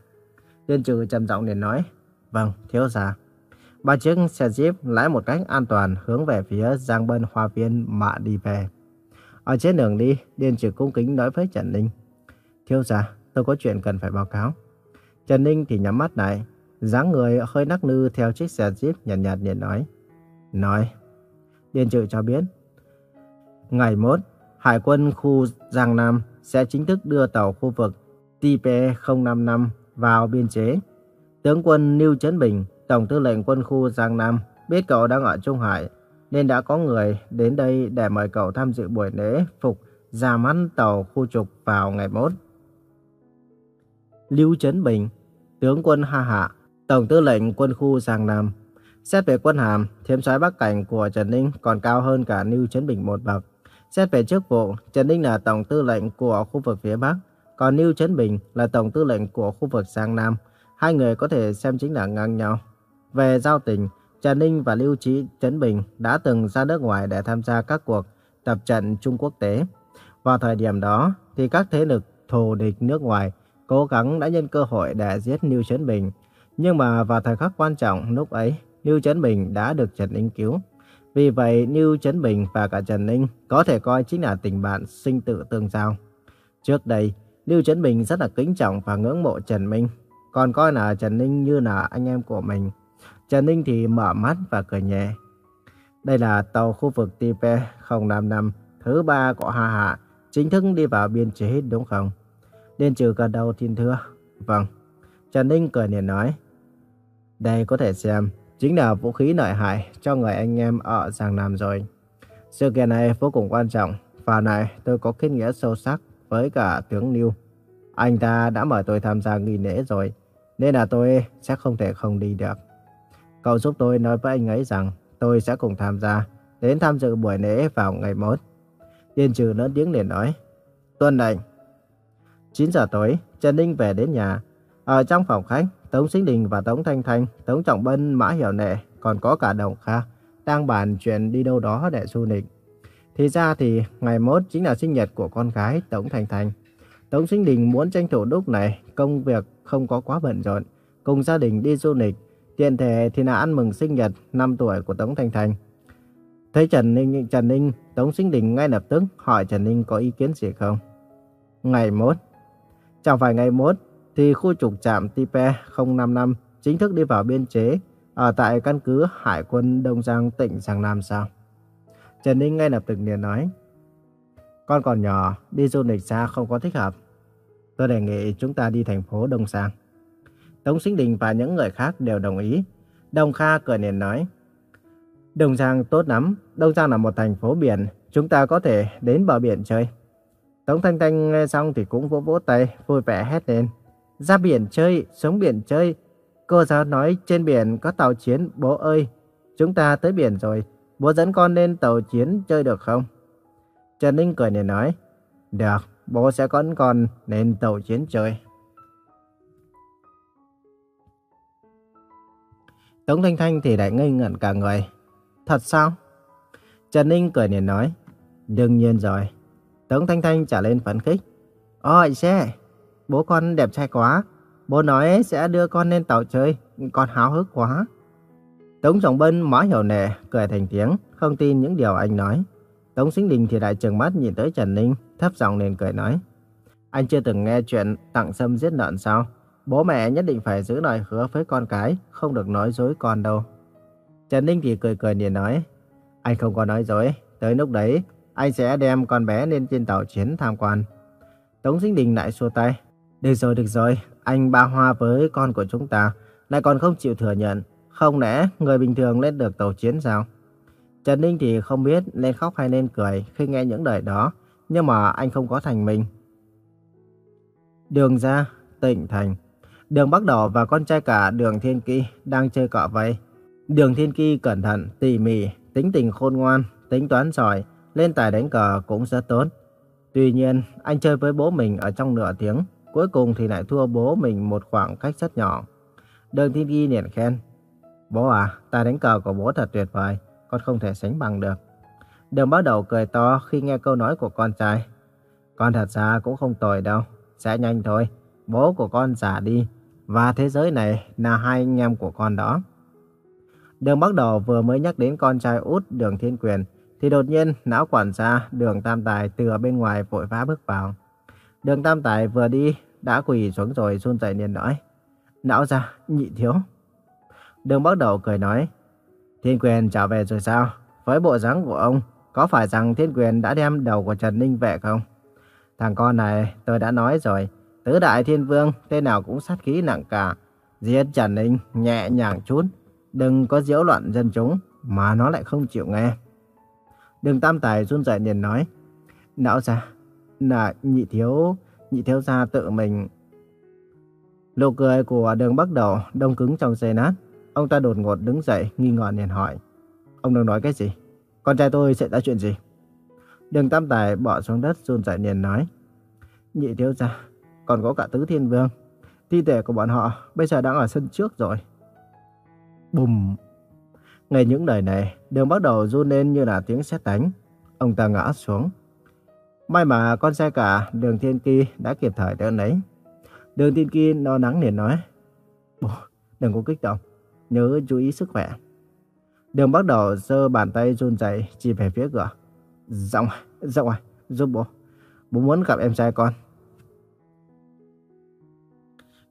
Điền Trừ trầm giọng liền nói, vâng, thiếu gia. Ba chiếc xe Jeep lái một cách an toàn hướng về phía Giang Bân Hoa Viên mà đi về. Ở trên đường đi, Điền Trừ cung kính nói với Trần Ninh, thiếu gia, tôi có chuyện cần phải báo cáo. Trần Ninh thì nhắm mắt lại, dáng người hơi nắc nư theo chiếc xe Jeep nhàn nhạt nhạt nói. Nói. Điền Trực cho biết. Ngày mốt, Hải quân khu Giang Nam sẽ chính thức đưa tàu khu vực TP-055 vào biên chế. Tướng quân Lưu Trấn Bình, Tổng tư lệnh quân khu Giang Nam, biết cậu đang ở Trung Hải, nên đã có người đến đây để mời cậu tham dự buổi lễ phục ra mắt tàu khu trục vào ngày mốt. Lưu Trấn Bình, tướng quân Ha Hạ, Tổng tư lệnh quân khu Giang Nam. Xét về quân hàm, thiếm soái Bắc Cảnh của Trần Ninh còn cao hơn cả Lưu Trấn Bình một bậc. Xét về chức vụ, Trần Ninh là tổng tư lệnh của khu vực phía Bắc, còn Lưu Trấn Bình là tổng tư lệnh của khu vực Giang Nam. Hai người có thể xem chính là ngang nhau. Về giao tình, Trần Ninh và Lưu Trí Trấn Bình đã từng ra nước ngoài để tham gia các cuộc tập trận Trung Quốc tế. Vào thời điểm đó, thì các thế lực thù địch nước ngoài cố gắng đã nhân cơ hội để giết Lưu Trấn Bình. Nhưng mà vào thời khắc quan trọng lúc ấy, Lưu Trấn Bình đã được Trần Ninh cứu. Vì vậy, Lưu Trấn Bình và cả Trần Ninh có thể coi chính là tình bạn sinh tử tương giao. Trước đây, Lưu Trấn Bình rất là kính trọng và ngưỡng mộ Trần Minh, còn coi là Trần Ninh như là anh em của mình. Trần Ninh thì mở mắt và cười nhẹ. Đây là tàu khu vực Tipe 055 thứ ba của Hà Hạ, chính thức đi vào biên chế đúng không? Điên trừ cả đầu thiên thưa. Vâng. Trần Ninh cười liền nói. Đây có thể xem chính là vũ khí lợi hại cho người anh em ở Giang Nam rồi. Sự kiện này vô cùng quan trọng và này tôi có kết nghĩa sâu sắc với cả tướng Niu. Anh ta đã mời tôi tham gia nghi lễ rồi nên là tôi sẽ không thể không đi được. Cậu giúp tôi nói với anh ấy rằng tôi sẽ cùng tham gia đến tham dự buổi lễ vào ngày mốt. Tiên trừ lớn tiếng liền nói. Tuân lệnh. 9 giờ tối, Trần Ninh về đến nhà. Ở trong phòng khách, Tống Sinh Đình và Tống Thanh Thanh, Tống Trọng Bân, Mã Hiểu Nệ, còn có cả Đồng Kha, đang bàn chuyện đi đâu đó để du lịch. Thì ra thì ngày mốt chính là sinh nhật của con gái Tống Thanh Thanh. Tống Sinh Đình muốn tranh thủ lúc này công việc không có quá bận rộn, cùng gia đình đi du lịch. Tiện thể thì là ăn mừng sinh nhật 5 tuổi của Tống Thanh Thanh. Thấy Trần Ninh, Trần Ninh, Tống Sinh Đình ngay lập tức hỏi Trần Ninh có ý kiến gì không. Ngày mốt. Chẳng phải ngày mốt thì khu trục trạm Tipe 055 chính thức đi vào biên chế ở tại căn cứ Hải quân Đông Giang tỉnh Giang Nam sao? Trần Ninh ngay lập tức liền nói. Con còn nhỏ, đi du lịch xa không có thích hợp. Tôi đề nghị chúng ta đi thành phố Đông Sang. Tống Sinh Đình và những người khác đều đồng ý. Đông Kha cười niềm nói. Đông Giang tốt lắm, Đông Giang là một thành phố biển, chúng ta có thể đến bờ biển chơi. Tống Thanh Thanh nghe xong thì cũng vỗ vỗ tay, vui vẻ hét lên. Ra biển chơi, xuống biển chơi. Cô giáo nói trên biển có tàu chiến, bố ơi. Chúng ta tới biển rồi, bố dẫn con lên tàu chiến chơi được không? Trần Ninh cười để nói. Được, bố sẽ dẫn con lên tàu chiến chơi. Tống Thanh Thanh thì lại ngây ngẩn cả người. Thật sao? Trần Ninh cười liền nói. Đương nhiên rồi. Tống Thanh Thanh trả lên phấn khích. Ôi xe, bố con đẹp trai quá. Bố nói sẽ đưa con lên tàu chơi, con háo hức quá. Tống Trọng Bân mõ hiểu nệ, cười thành tiếng, không tin những điều anh nói. Tống Sinh Đình thì lại trừng mắt nhìn tới Trần Ninh, thấp giọng nên cười nói. Anh chưa từng nghe chuyện tặng sâm giết lợn sao? Bố mẹ nhất định phải giữ lời hứa với con cái, không được nói dối con đâu. Trần Ninh thì cười cười liền nói. Anh không có nói dối, tới lúc đấy anh sẽ đem con bé lên trên tàu chiến tham quan. Tống Sinh Đình lại xua tay. Được rồi, được rồi, anh ba hoa với con của chúng ta, lại còn không chịu thừa nhận. Không lẽ người bình thường lên được tàu chiến sao? Trần Ninh thì không biết nên khóc hay nên cười khi nghe những lời đó, nhưng mà anh không có thành mình. Đường ra, tỉnh thành. Đường Bắc Đỏ và con trai cả Đường Thiên Kỳ đang chơi cọ vây. Đường Thiên Kỳ cẩn thận, tỉ mỉ, tính tình khôn ngoan, tính toán giỏi, lên tài đánh cờ cũng rất tốt. Tuy nhiên, anh chơi với bố mình ở trong nửa tiếng, cuối cùng thì lại thua bố mình một khoảng cách rất nhỏ. Đường Thiên Kỳ liền khen. Bố à, tài đánh cờ của bố thật tuyệt vời, con không thể sánh bằng được. Đường bắt đầu cười to khi nghe câu nói của con trai. Con thật ra cũng không tồi đâu, sẽ nhanh thôi. Bố của con già đi, và thế giới này là hai anh em của con đó. Đường Bắc Đầu vừa mới nhắc đến con trai út Đường Thiên Quyền, thì đột nhiên não quản gia Đường Tam Tài từ ở bên ngoài vội vã bước vào. Đường Tam Tài vừa đi đã quỳ xuống rồi run rẩy liền nói: "Não ra, nhị thiếu." Đường Bắc Đầu cười nói: "Thiên Quyền trở về rồi sao? Với bộ dáng của ông, có phải rằng Thiên Quyền đã đem đầu của Trần Ninh về không?" Thằng con này tôi đã nói rồi, tứ đại thiên vương tên nào cũng sát khí nặng cả. Giết Trần Ninh nhẹ nhàng chút, đừng có nhiễu loạn dân chúng mà nó lại không chịu nghe. Đường Tam Tài run rẩy liền nói, não ra, là nhị thiếu, nhị thiếu gia tự mình. Nụ cười của đường bắt đầu đông cứng trong giây nát. Ông ta đột ngột đứng dậy, nghi ngờ liền hỏi. Ông đang nói cái gì? Con trai tôi sẽ ra chuyện gì? Đường Tam Tài bỏ xuống đất run rẩy liền nói. Nhị thiếu gia, còn có cả tứ thiên vương. Thi thể của bọn họ bây giờ đang ở sân trước rồi. Bùm! nghe những lời này, đường bắt đầu run lên như là tiếng sét đánh. Ông ta ngã xuống. May mà con xe cả đường thiên kỳ đã kịp thời đỡ lấy. Đường thiên kỳ no nắng liền nói. Bố, đừng có kích động. Nhớ chú ý sức khỏe. Đường bắt đầu giơ bàn tay run rẩy chỉ về phía cửa. Giọng, giọng à, giúp bố. Bố muốn gặp em trai con.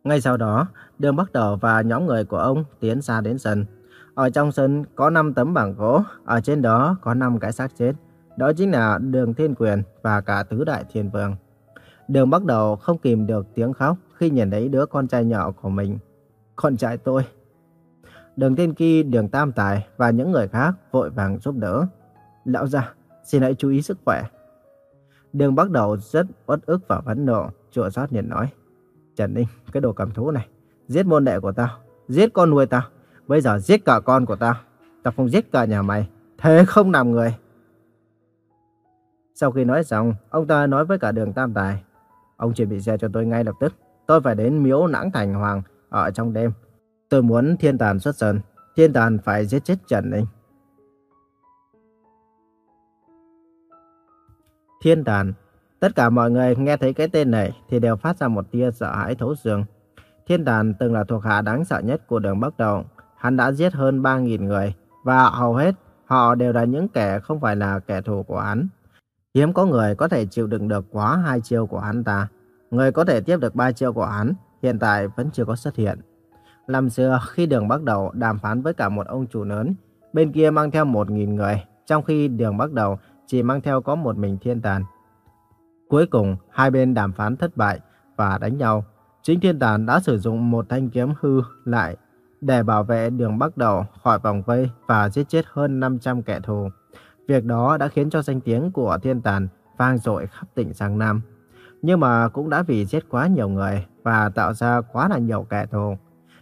Ngay sau đó, đường bắt đầu và nhóm người của ông tiến ra đến sân. Ở trong sân có 5 tấm bảng gỗ, ở trên đó có 5 cái xác chết. Đó chính là Đường Thiên Quyền và cả Tứ Đại Thiên Vương. Đường bắt đầu không kìm được tiếng khóc khi nhìn thấy đứa con trai nhỏ của mình. Con trai tôi. Đường Thiên Kỳ, Đường Tam Tài và những người khác vội vàng giúp đỡ. Lão gia, xin hãy chú ý sức khỏe. Đường bắt đầu rất uất ức và phẫn nộ, chua xót nhìn nói. Trần Ninh, cái đồ cầm thú này, giết môn đệ của tao, giết con nuôi tao, bây giờ giết cả con của tao, tao không giết cả nhà mày, thế không làm người. Sau khi nói xong, ông ta nói với cả đường Tam Tài, ông chuẩn bị xe cho tôi ngay lập tức, tôi phải đến miếu nãng thành hoàng ở trong đêm. Tôi muốn thiên tàn xuất sơn, thiên tàn phải giết chết Trần Ninh. Thiên tàn Tất cả mọi người nghe thấy cái tên này thì đều phát ra một tia sợ hãi thấu xương. Thiên Tàn từng là thuộc hạ đáng sợ nhất của đường Bắc Đầu. Hắn đã giết hơn 3.000 người và hầu hết họ đều là những kẻ không phải là kẻ thù của hắn. Hiếm có người có thể chịu đựng được quá hai chiêu của hắn ta. Người có thể tiếp được ba chiêu của hắn hiện tại vẫn chưa có xuất hiện. Năm xưa khi đường Bắc Đầu đàm phán với cả một ông chủ lớn, bên kia mang theo 1.000 người, trong khi đường bắt đầu chỉ mang theo có một mình thiên tàn. Cuối cùng, hai bên đàm phán thất bại và đánh nhau. Chính thiên tàn đã sử dụng một thanh kiếm hư lại để bảo vệ đường bắt đầu khỏi vòng vây và giết chết hơn 500 kẻ thù. Việc đó đã khiến cho danh tiếng của thiên tàn vang dội khắp tỉnh Giang Nam. Nhưng mà cũng đã vì giết quá nhiều người và tạo ra quá là nhiều kẻ thù.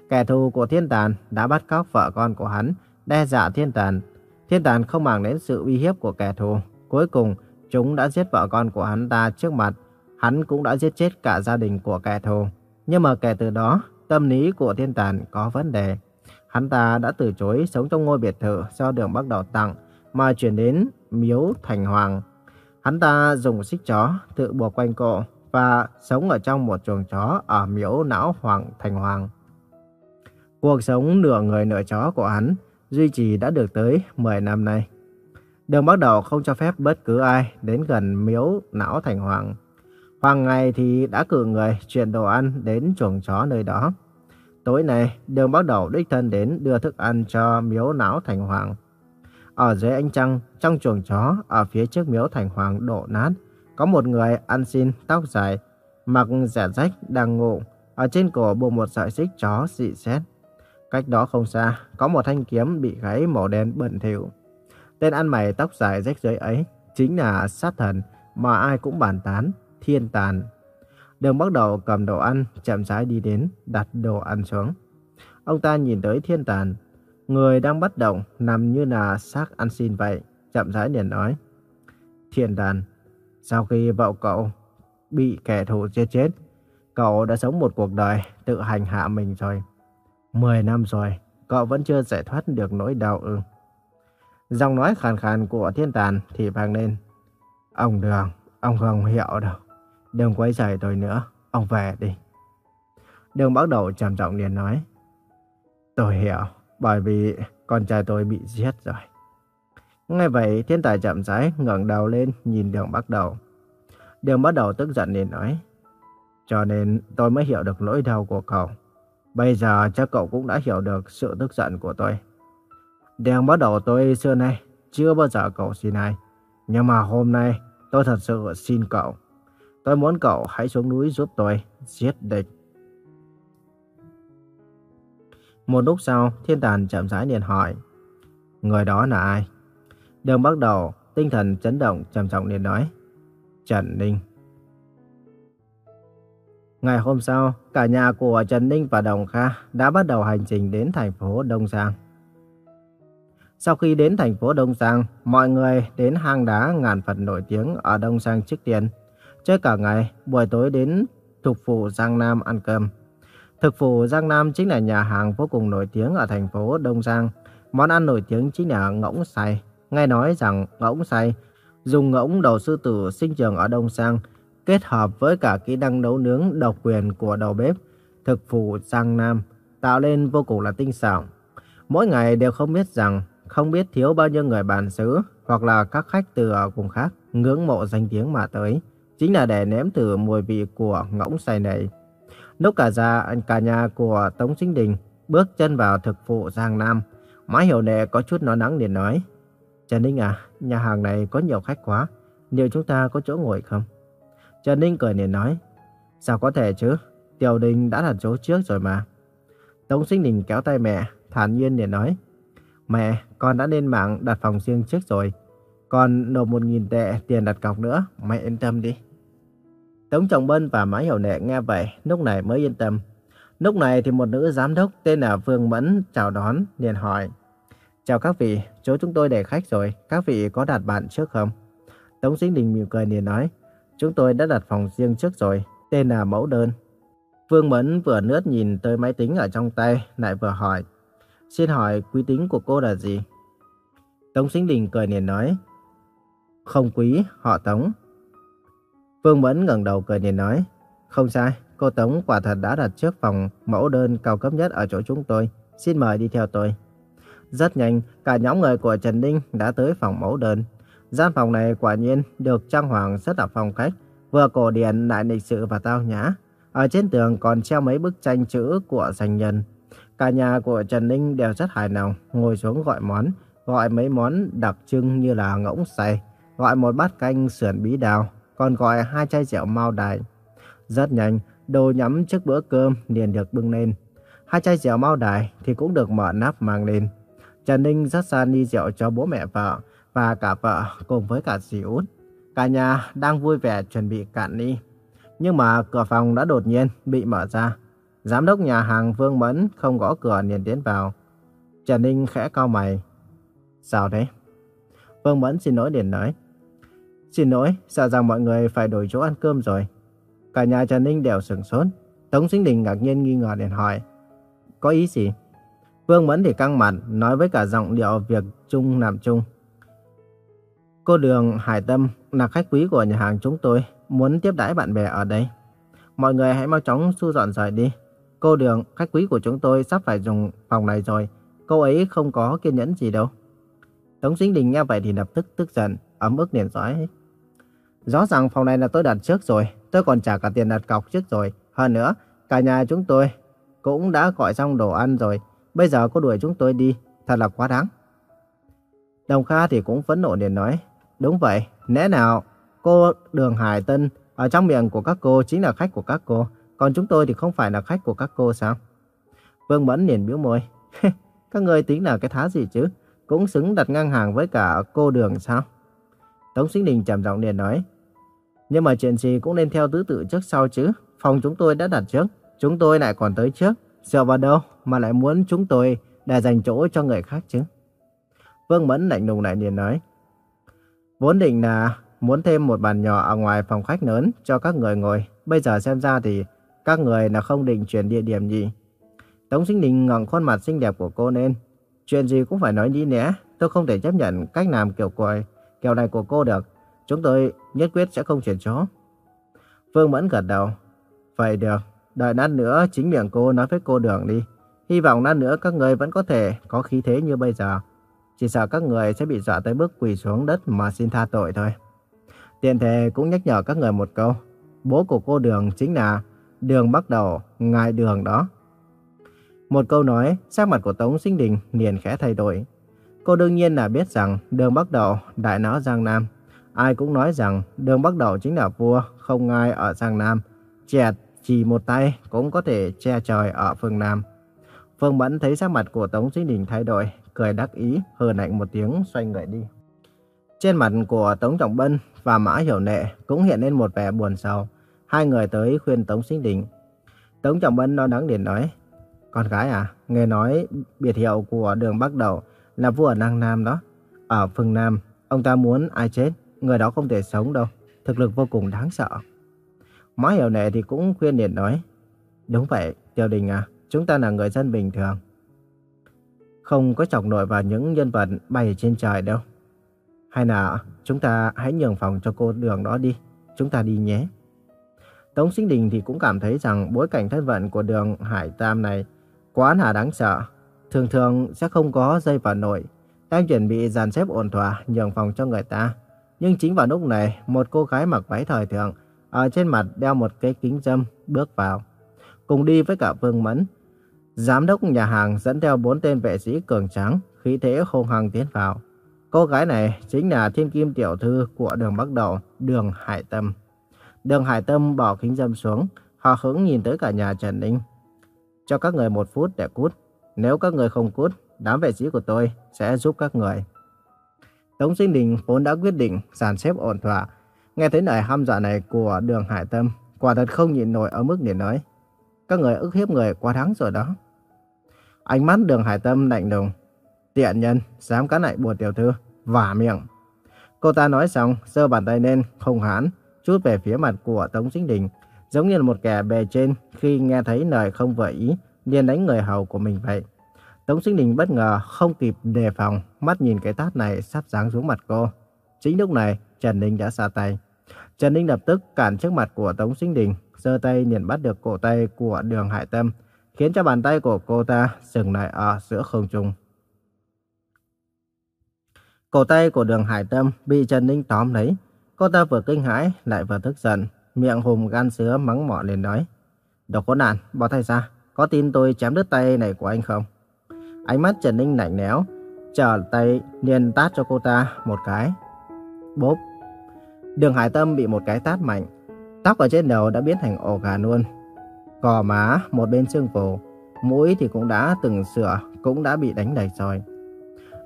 Kẻ thù của thiên tàn đã bắt cóc vợ con của hắn, đe dọa thiên tàn. Thiên tàn không màng đến sự uy hiếp của kẻ thù. Cuối cùng, chúng đã giết vợ con của hắn ta trước mặt. Hắn cũng đã giết chết cả gia đình của kẻ thù. Nhưng mà kể từ đó, tâm lý của thiên tàn có vấn đề. Hắn ta đã từ chối sống trong ngôi biệt thự do đường bắt đầu tặng mà chuyển đến miếu thành hoàng. Hắn ta dùng xích chó tự buộc quanh cổ và sống ở trong một chuồng chó ở miếu não hoàng thành hoàng. Cuộc sống nửa người nửa chó của hắn duy trì đã được tới 10 năm nay. Đường bắt đầu không cho phép bất cứ ai đến gần miếu não thành hoàng. Hoàng ngày thì đã cử người chuyển đồ ăn đến chuồng chó nơi đó. Tối nay, đường bắt đầu đích thân đến đưa thức ăn cho miếu não thành hoàng. Ở dưới ánh trăng, trong chuồng chó, ở phía trước miếu thành hoàng đổ nát, có một người ăn xin tóc dài, mặc rẻ rách đang ngủ, ở trên cổ buộc một sợi xích chó dị xét. Cách đó không xa, có một thanh kiếm bị gãy màu đen bẩn thỉu. Tên ăn mày tóc dài rách rưới ấy chính là sát thần mà ai cũng bàn tán, thiên tàn. Đường bắt đầu cầm đồ ăn, chậm rãi đi đến, đặt đồ ăn xuống. Ông ta nhìn tới thiên tàn, người đang bất động, nằm như là xác ăn xin vậy, chậm rãi liền nói. Thiên tàn, sau khi vợ cậu bị kẻ thù giết chết, cậu đã sống một cuộc đời tự hành hạ mình rồi. Mười năm rồi, cậu vẫn chưa giải thoát được nỗi đau ư. Giọng nói khàn khàn của thiên tàn thì vang lên. Ông Đường, ông không hiểu đâu. Đừng quấy rầy tôi nữa, ông về đi. Đường bắt đầu trầm trọng liền nói. Tôi hiểu, bởi vì con trai tôi bị giết rồi. Nghe vậy, thiên tài chậm rãi ngẩng đầu lên nhìn đường bắt đầu. Đường bắt đầu tức giận liền nói. Cho nên tôi mới hiểu được nỗi đau của cậu. Bây giờ chắc cậu cũng đã hiểu được sự tức giận của tôi. Đang bắt đầu tôi xưa nay chưa bao giờ cậu xin ai. Nhưng mà hôm nay tôi thật sự xin cậu. Tôi muốn cậu hãy xuống núi giúp tôi giết địch. Một lúc sau, thiên tàn chậm rãi liền hỏi. Người đó là ai? Đường bắt đầu, tinh thần chấn động trầm trọng liền nói. Trần Ninh. Ngày hôm sau, cả nhà của Trần Ninh và Đồng Kha đã bắt đầu hành trình đến thành phố Đông Giang. Sau khi đến thành phố Đông Giang, mọi người đến hang đá ngàn Phật nổi tiếng ở Đông Giang trước tiên. Chơi cả ngày, buổi tối đến thực Phủ Giang Nam ăn cơm. Thực Phủ Giang Nam chính là nhà hàng vô cùng nổi tiếng ở thành phố Đông Giang. Món ăn nổi tiếng chính là ngỗng xay. Nghe nói rằng ngỗng xay dùng ngỗng đầu sư tử sinh trưởng ở Đông Giang kết hợp với cả kỹ năng nấu nướng độc quyền của đầu bếp thực phủ Giang Nam, tạo lên vô cùng là tinh xảo. Mỗi ngày đều không biết rằng, không biết thiếu bao nhiêu người bàn xứ hoặc là các khách từ ở vùng khác ngưỡng mộ danh tiếng mà tới, chính là để nếm thử mùi vị của ngỗng xay này. Lúc cả gia cả nhà của Tống Sinh Đình bước chân vào thực phụ Giang Nam, Mã Hiểu nệ có chút nó nắng liền nói, Trần Ninh à, nhà hàng này có nhiều khách quá, liệu chúng ta có chỗ ngồi không? Trần Ninh cười liền nói, sao có thể chứ, Tiểu Đình đã đặt chỗ trước rồi mà. Tống Sinh Đình kéo tay mẹ, thản nhiên liền nói, Mẹ, con đã lên mạng đặt phòng riêng trước rồi, còn nộp một nghìn tệ tiền đặt cọc nữa, mẹ yên tâm đi. Tống Trọng Bân và Mã Hiểu Nệ nghe vậy, lúc này mới yên tâm. Lúc này thì một nữ giám đốc tên là Vương Mẫn chào đón, liền hỏi. Chào các vị, chỗ chúng tôi để khách rồi, các vị có đặt bạn trước không? Tống Sinh Đình mỉm cười liền nói. Chúng tôi đã đặt phòng riêng trước rồi, tên là mẫu đơn. Vương Mẫn vừa nướt nhìn tới máy tính ở trong tay, lại vừa hỏi. Xin hỏi quý tính của cô là gì? Tống Sinh Đình cười liền nói. Không quý, họ Tống. Vương Mẫn ngẩng đầu cười liền nói. Không sai, cô Tống quả thật đã đặt trước phòng mẫu đơn cao cấp nhất ở chỗ chúng tôi. Xin mời đi theo tôi. Rất nhanh, cả nhóm người của Trần Ninh đã tới phòng mẫu đơn. Gian phòng này quả nhiên được trang hoàng rất là phong cách, vừa cổ điển lại lịch sự và tao nhã. Ở trên tường còn treo mấy bức tranh chữ của danh nhân. Cả nhà của Trần Ninh đều rất hài lòng, ngồi xuống gọi món, gọi mấy món đặc trưng như là ngỗng xay, gọi một bát canh sườn bí đào, còn gọi hai chai rượu Mao đài. Rất nhanh, đồ nhắm trước bữa cơm liền được bưng lên. Hai chai rượu Mao đài thì cũng được mở nắp mang lên. Trần Ninh rất san đi rượu cho bố mẹ vợ và cả vợ cùng với cả dì út. Cả nhà đang vui vẻ chuẩn bị cạn ly. Nhưng mà cửa phòng đã đột nhiên bị mở ra. Giám đốc nhà hàng Vương Mẫn không gõ cửa liền tiến vào. Trần Ninh khẽ cau mày. Sao thế? Vương Mẫn xin lỗi liền nói. Xin lỗi, sợ rằng mọi người phải đổi chỗ ăn cơm rồi. Cả nhà Trần Ninh đều sửng sốt. Tống Sinh Đình ngạc nhiên nghi ngờ liền hỏi. Có ý gì? Vương Mẫn thì căng mặt, nói với cả giọng điệu việc chung làm chung. Cô Đường Hải Tâm là khách quý của nhà hàng chúng tôi, muốn tiếp đãi bạn bè ở đây. Mọi người hãy mau chóng thu dọn rời đi. Cô Đường, khách quý của chúng tôi sắp phải dùng phòng này rồi. Cô ấy không có kiên nhẫn gì đâu. Tống Sinh Đình nghe vậy thì lập tức tức giận, ấm ức liền nói. Rõ ràng phòng này là tôi đặt trước rồi, tôi còn trả cả tiền đặt cọc trước rồi. Hơn nữa, cả nhà chúng tôi cũng đã gọi xong đồ ăn rồi. Bây giờ cô đuổi chúng tôi đi, thật là quá đáng. Đồng Kha thì cũng phẫn nộ liền nói. Đúng vậy, lẽ nào cô Đường Hải Tân ở trong miệng của các cô chính là khách của các cô, còn chúng tôi thì không phải là khách của các cô sao? Vương Mẫn liền biểu môi. các người tính là cái thá gì chứ? Cũng xứng đặt ngang hàng với cả cô Đường sao? Tống Sinh Đình trầm giọng liền nói. Nhưng mà chuyện gì cũng nên theo tứ tự trước sau chứ. Phòng chúng tôi đã đặt trước, chúng tôi lại còn tới trước. Sợ vào đâu mà lại muốn chúng tôi để dành chỗ cho người khác chứ? Vương Mẫn lạnh lùng lại liền nói. Vốn định là muốn thêm một bàn nhỏ ở ngoài phòng khách lớn cho các người ngồi. Bây giờ xem ra thì các người là không định chuyển địa điểm gì. Tống Sinh Đình ngẩng khuôn mặt xinh đẹp của cô lên. Chuyện gì cũng phải nói đi nhé. Tôi không thể chấp nhận cách làm kiểu quầy, kiểu này của cô được. Chúng tôi nhất quyết sẽ không chuyển chỗ. Vương Mẫn gật đầu. Vậy được, đợi lát nữa chính miệng cô nói với cô đường đi. Hy vọng lát nữa các người vẫn có thể có khí thế như bây giờ. Chỉ sợ các người sẽ bị dọa tới bước quỳ xuống đất mà xin tha tội thôi. Tiện thể cũng nhắc nhở các người một câu. Bố của cô Đường chính là Đường bắt đầu, ngài Đường đó. Một câu nói, sắc mặt của Tống Sinh Đình liền khẽ thay đổi. Cô đương nhiên là biết rằng Đường bắt đầu đại não Giang Nam. Ai cũng nói rằng Đường bắt đầu chính là vua, không ai ở Giang Nam. Chẹt chỉ một tay cũng có thể che trời ở phương Nam. Phương Mẫn thấy sắc mặt của Tống Sinh Đình thay đổi, cười đắc ý, hờ lạnh một tiếng xoay người đi. Trên mặt của Tống Trọng Bân và Mã Hiểu Nệ cũng hiện lên một vẻ buồn sầu. Hai người tới khuyên Tống Sinh Đình. Tống Trọng Bân lo lắng liền nói, Con gái à, nghe nói biệt hiệu của đường Bắc Đầu là vua Năng Nam đó. Ở phương Nam, ông ta muốn ai chết, người đó không thể sống đâu. Thực lực vô cùng đáng sợ. Mã Hiểu Nệ thì cũng khuyên liền nói, Đúng vậy, Tiểu Đình à, chúng ta là người dân bình thường không có chọc nổi vào những nhân vật bay trên trời đâu. Hay là chúng ta hãy nhường phòng cho cô đường đó đi, chúng ta đi nhé. Tống Sinh Đình thì cũng cảm thấy rằng bối cảnh thân vận của đường Hải Tam này quá là đáng sợ. Thường thường sẽ không có dây vào nội, đang chuẩn bị dàn xếp ổn thỏa nhường phòng cho người ta. Nhưng chính vào lúc này, một cô gái mặc váy thời thượng, ở trên mặt đeo một cái kính dâm, bước vào. Cùng đi với cả Vương Mẫn, Giám đốc nhà hàng dẫn theo bốn tên vệ sĩ cường tráng, khí thế hung hăng tiến vào. Cô gái này chính là thiên kim tiểu thư của đường Bắc Đầu, đường Hải Tâm. Đường Hải Tâm bỏ kính dâm xuống, họ hững nhìn tới cả nhà Trần Ninh. Cho các người một phút để cút. Nếu các người không cút, đám vệ sĩ của tôi sẽ giúp các người. Tống Sinh Đình vốn đã quyết định dàn xếp ổn thỏa. Nghe thấy lời hăm dọa này của đường Hải Tâm, quả thật không nhịn nổi ở mức để nói. Các người ức hiếp người quá đáng rồi đó. Ánh mắt đường hải tâm lạnh lùng. Tiện nhân, dám cắn lại bùa tiểu thư, vả miệng. Cô ta nói xong, giơ bàn tay lên, không hán, chút về phía mặt của Tống Sinh Đình, giống như là một kẻ bề trên khi nghe thấy lời không vừa ý, liền đánh người hầu của mình vậy. Tống Sinh Đình bất ngờ không kịp đề phòng, mắt nhìn cái tát này sắp giáng xuống mặt cô. Chính lúc này, Trần Ninh đã xa tay. Trần Ninh lập tức cản trước mặt của Tống Sinh Đình, giơ tay liền bắt được cổ tay của Đường Hải Tâm, khiến cho bàn tay của cô ta dừng lại ở giữa không trung. Cổ tay của đường Hải Tâm bị Trần Ninh tóm lấy. Cô ta vừa kinh hãi lại vừa tức giận, miệng hùm gan sứa mắng mỏ lên nói. Đồ khốn nạn, bỏ tay ra, có tin tôi chém đứt tay này của anh không? Ánh mắt Trần Ninh lạnh lẽo, trở tay liền tát cho cô ta một cái. Bốp. Đường Hải Tâm bị một cái tát mạnh. Tóc ở trên đầu đã biến thành ổ gà luôn. Cò má một bên xương phù, mũi thì cũng đã từng sửa, cũng đã bị đánh đầy rồi.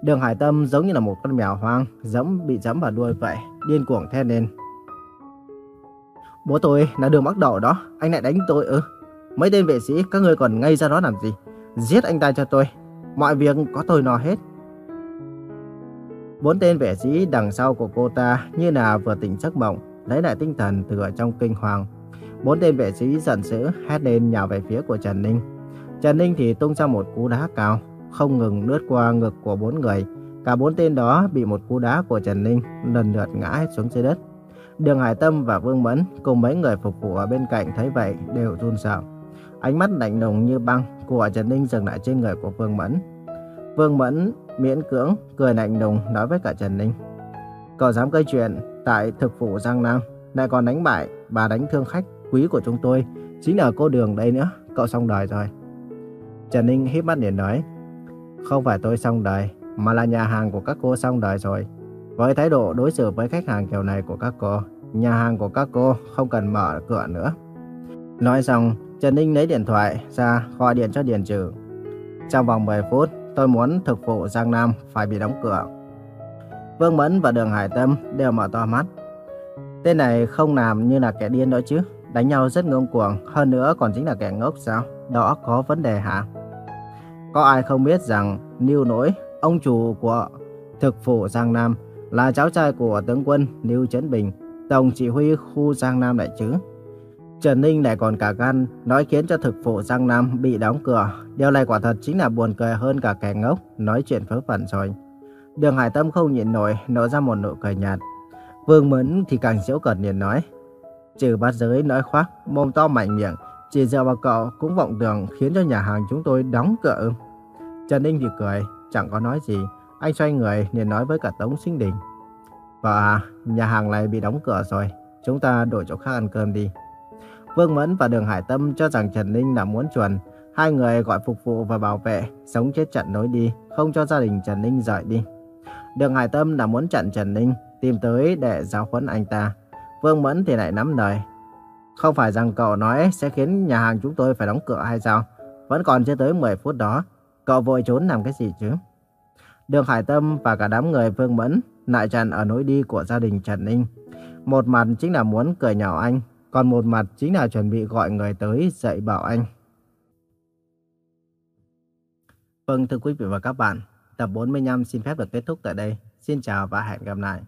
Đường Hải Tâm giống như là một con mèo hoang, dẫm bị dẫm vào đuôi vậy, điên cuồng thét lên. Bố tôi là đường bắc đỏ đó, anh lại đánh tôi ư? Mấy tên vệ sĩ các ngươi còn ngây ra đó làm gì? Giết anh ta cho tôi, mọi việc có tôi lo hết. Bốn tên vệ sĩ đằng sau của cô ta như là vừa tỉnh giấc mộng, lấy lại tinh thần từ ở trong kinh hoàng. Bốn tên vệ sĩ giận dữ hét lên nhào về phía của Trần Ninh. Trần Ninh thì tung ra một cú đá cao, không ngừng lướt qua ngực của bốn người. Cả bốn tên đó bị một cú đá của Trần Ninh lần lượt ngã hết xuống dưới đất. Đường Hải Tâm và Vương Mẫn cùng mấy người phục vụ ở bên cạnh thấy vậy đều run sợ. Ánh mắt lạnh lùng như băng của Trần Ninh dừng lại trên người của Vương Mẫn. Vương Mẫn miễn cưỡng cười lạnh lùng nói với cả Trần Ninh. Cậu dám gây chuyện tại thực phủ Giang Nam, lại còn đánh bại và đánh thương khách quý của chúng tôi, chính là cô Đường đây nữa, cậu xong đời rồi. Trần Ninh hít mắt liền nói, không phải tôi xong đời, mà là nhà hàng của các cô xong đời rồi. Với thái độ đối xử với khách hàng kiểu này của các cô, nhà hàng của các cô không cần mở cửa nữa. Nói xong, Trần Ninh lấy điện thoại ra gọi điện cho Điền Trừ. Trong vòng 10 phút, tôi muốn thực vụ Giang Nam phải bị đóng cửa. Vương Mẫn và Đường Hải Tâm đều mở to mắt. Tên này không làm như là kẻ điên đó chứ. Đánh nhau rất ngông cuồng, hơn nữa còn chính là kẻ ngốc sao? Đó có vấn đề hả? Có ai không biết rằng Niu Nỗi, ông chủ của thực phủ Giang Nam, là cháu trai của tướng quân Lưu Trấn Bình, tổng chỉ huy khu Giang Nam đại chứ? Trần Ninh lại còn cả gan nói khiến cho thực phụ Giang Nam bị đóng cửa. Điều này quả thật chính là buồn cười hơn cả kẻ ngốc nói chuyện phớ phẩn rồi. Đường Hải Tâm không nhịn nổi, nở ra một nụ cười nhạt. Vương Mẫn thì càng giễu cợt liền nói. Trừ bát giới nói khoác, mồm to mạnh miệng, chỉ dựa vào cậu cũng vọng tưởng khiến cho nhà hàng chúng tôi đóng cửa. Trần Ninh thì cười, chẳng có nói gì. Anh xoay người liền nói với cả Tống Sinh Đình. Vợ à, nhà hàng này bị đóng cửa rồi, chúng ta đổi chỗ khác ăn cơm đi. Vương Mẫn và Đường Hải Tâm cho rằng Trần Ninh là muốn chuẩn. Hai người gọi phục vụ và bảo vệ, sống chết chặn nối đi, không cho gia đình Trần Ninh rời đi. Đường Hải Tâm là muốn chặn Trần Ninh, tìm tới để giáo huấn anh ta. Vương Mẫn thì lại nắm lời. Không phải rằng cậu nói sẽ khiến nhà hàng chúng tôi phải đóng cửa hay sao? Vẫn còn chưa tới 10 phút đó. Cậu vội trốn làm cái gì chứ? Đường Hải Tâm và cả đám người Vương Mẫn lại tràn ở nỗi đi của gia đình Trần Ninh. Một mặt chính là muốn cười nhạo anh, còn một mặt chính là chuẩn bị gọi người tới dạy bảo anh. Vâng thưa quý vị và các bạn, tập 45 xin phép được kết thúc tại đây. Xin chào và hẹn gặp lại.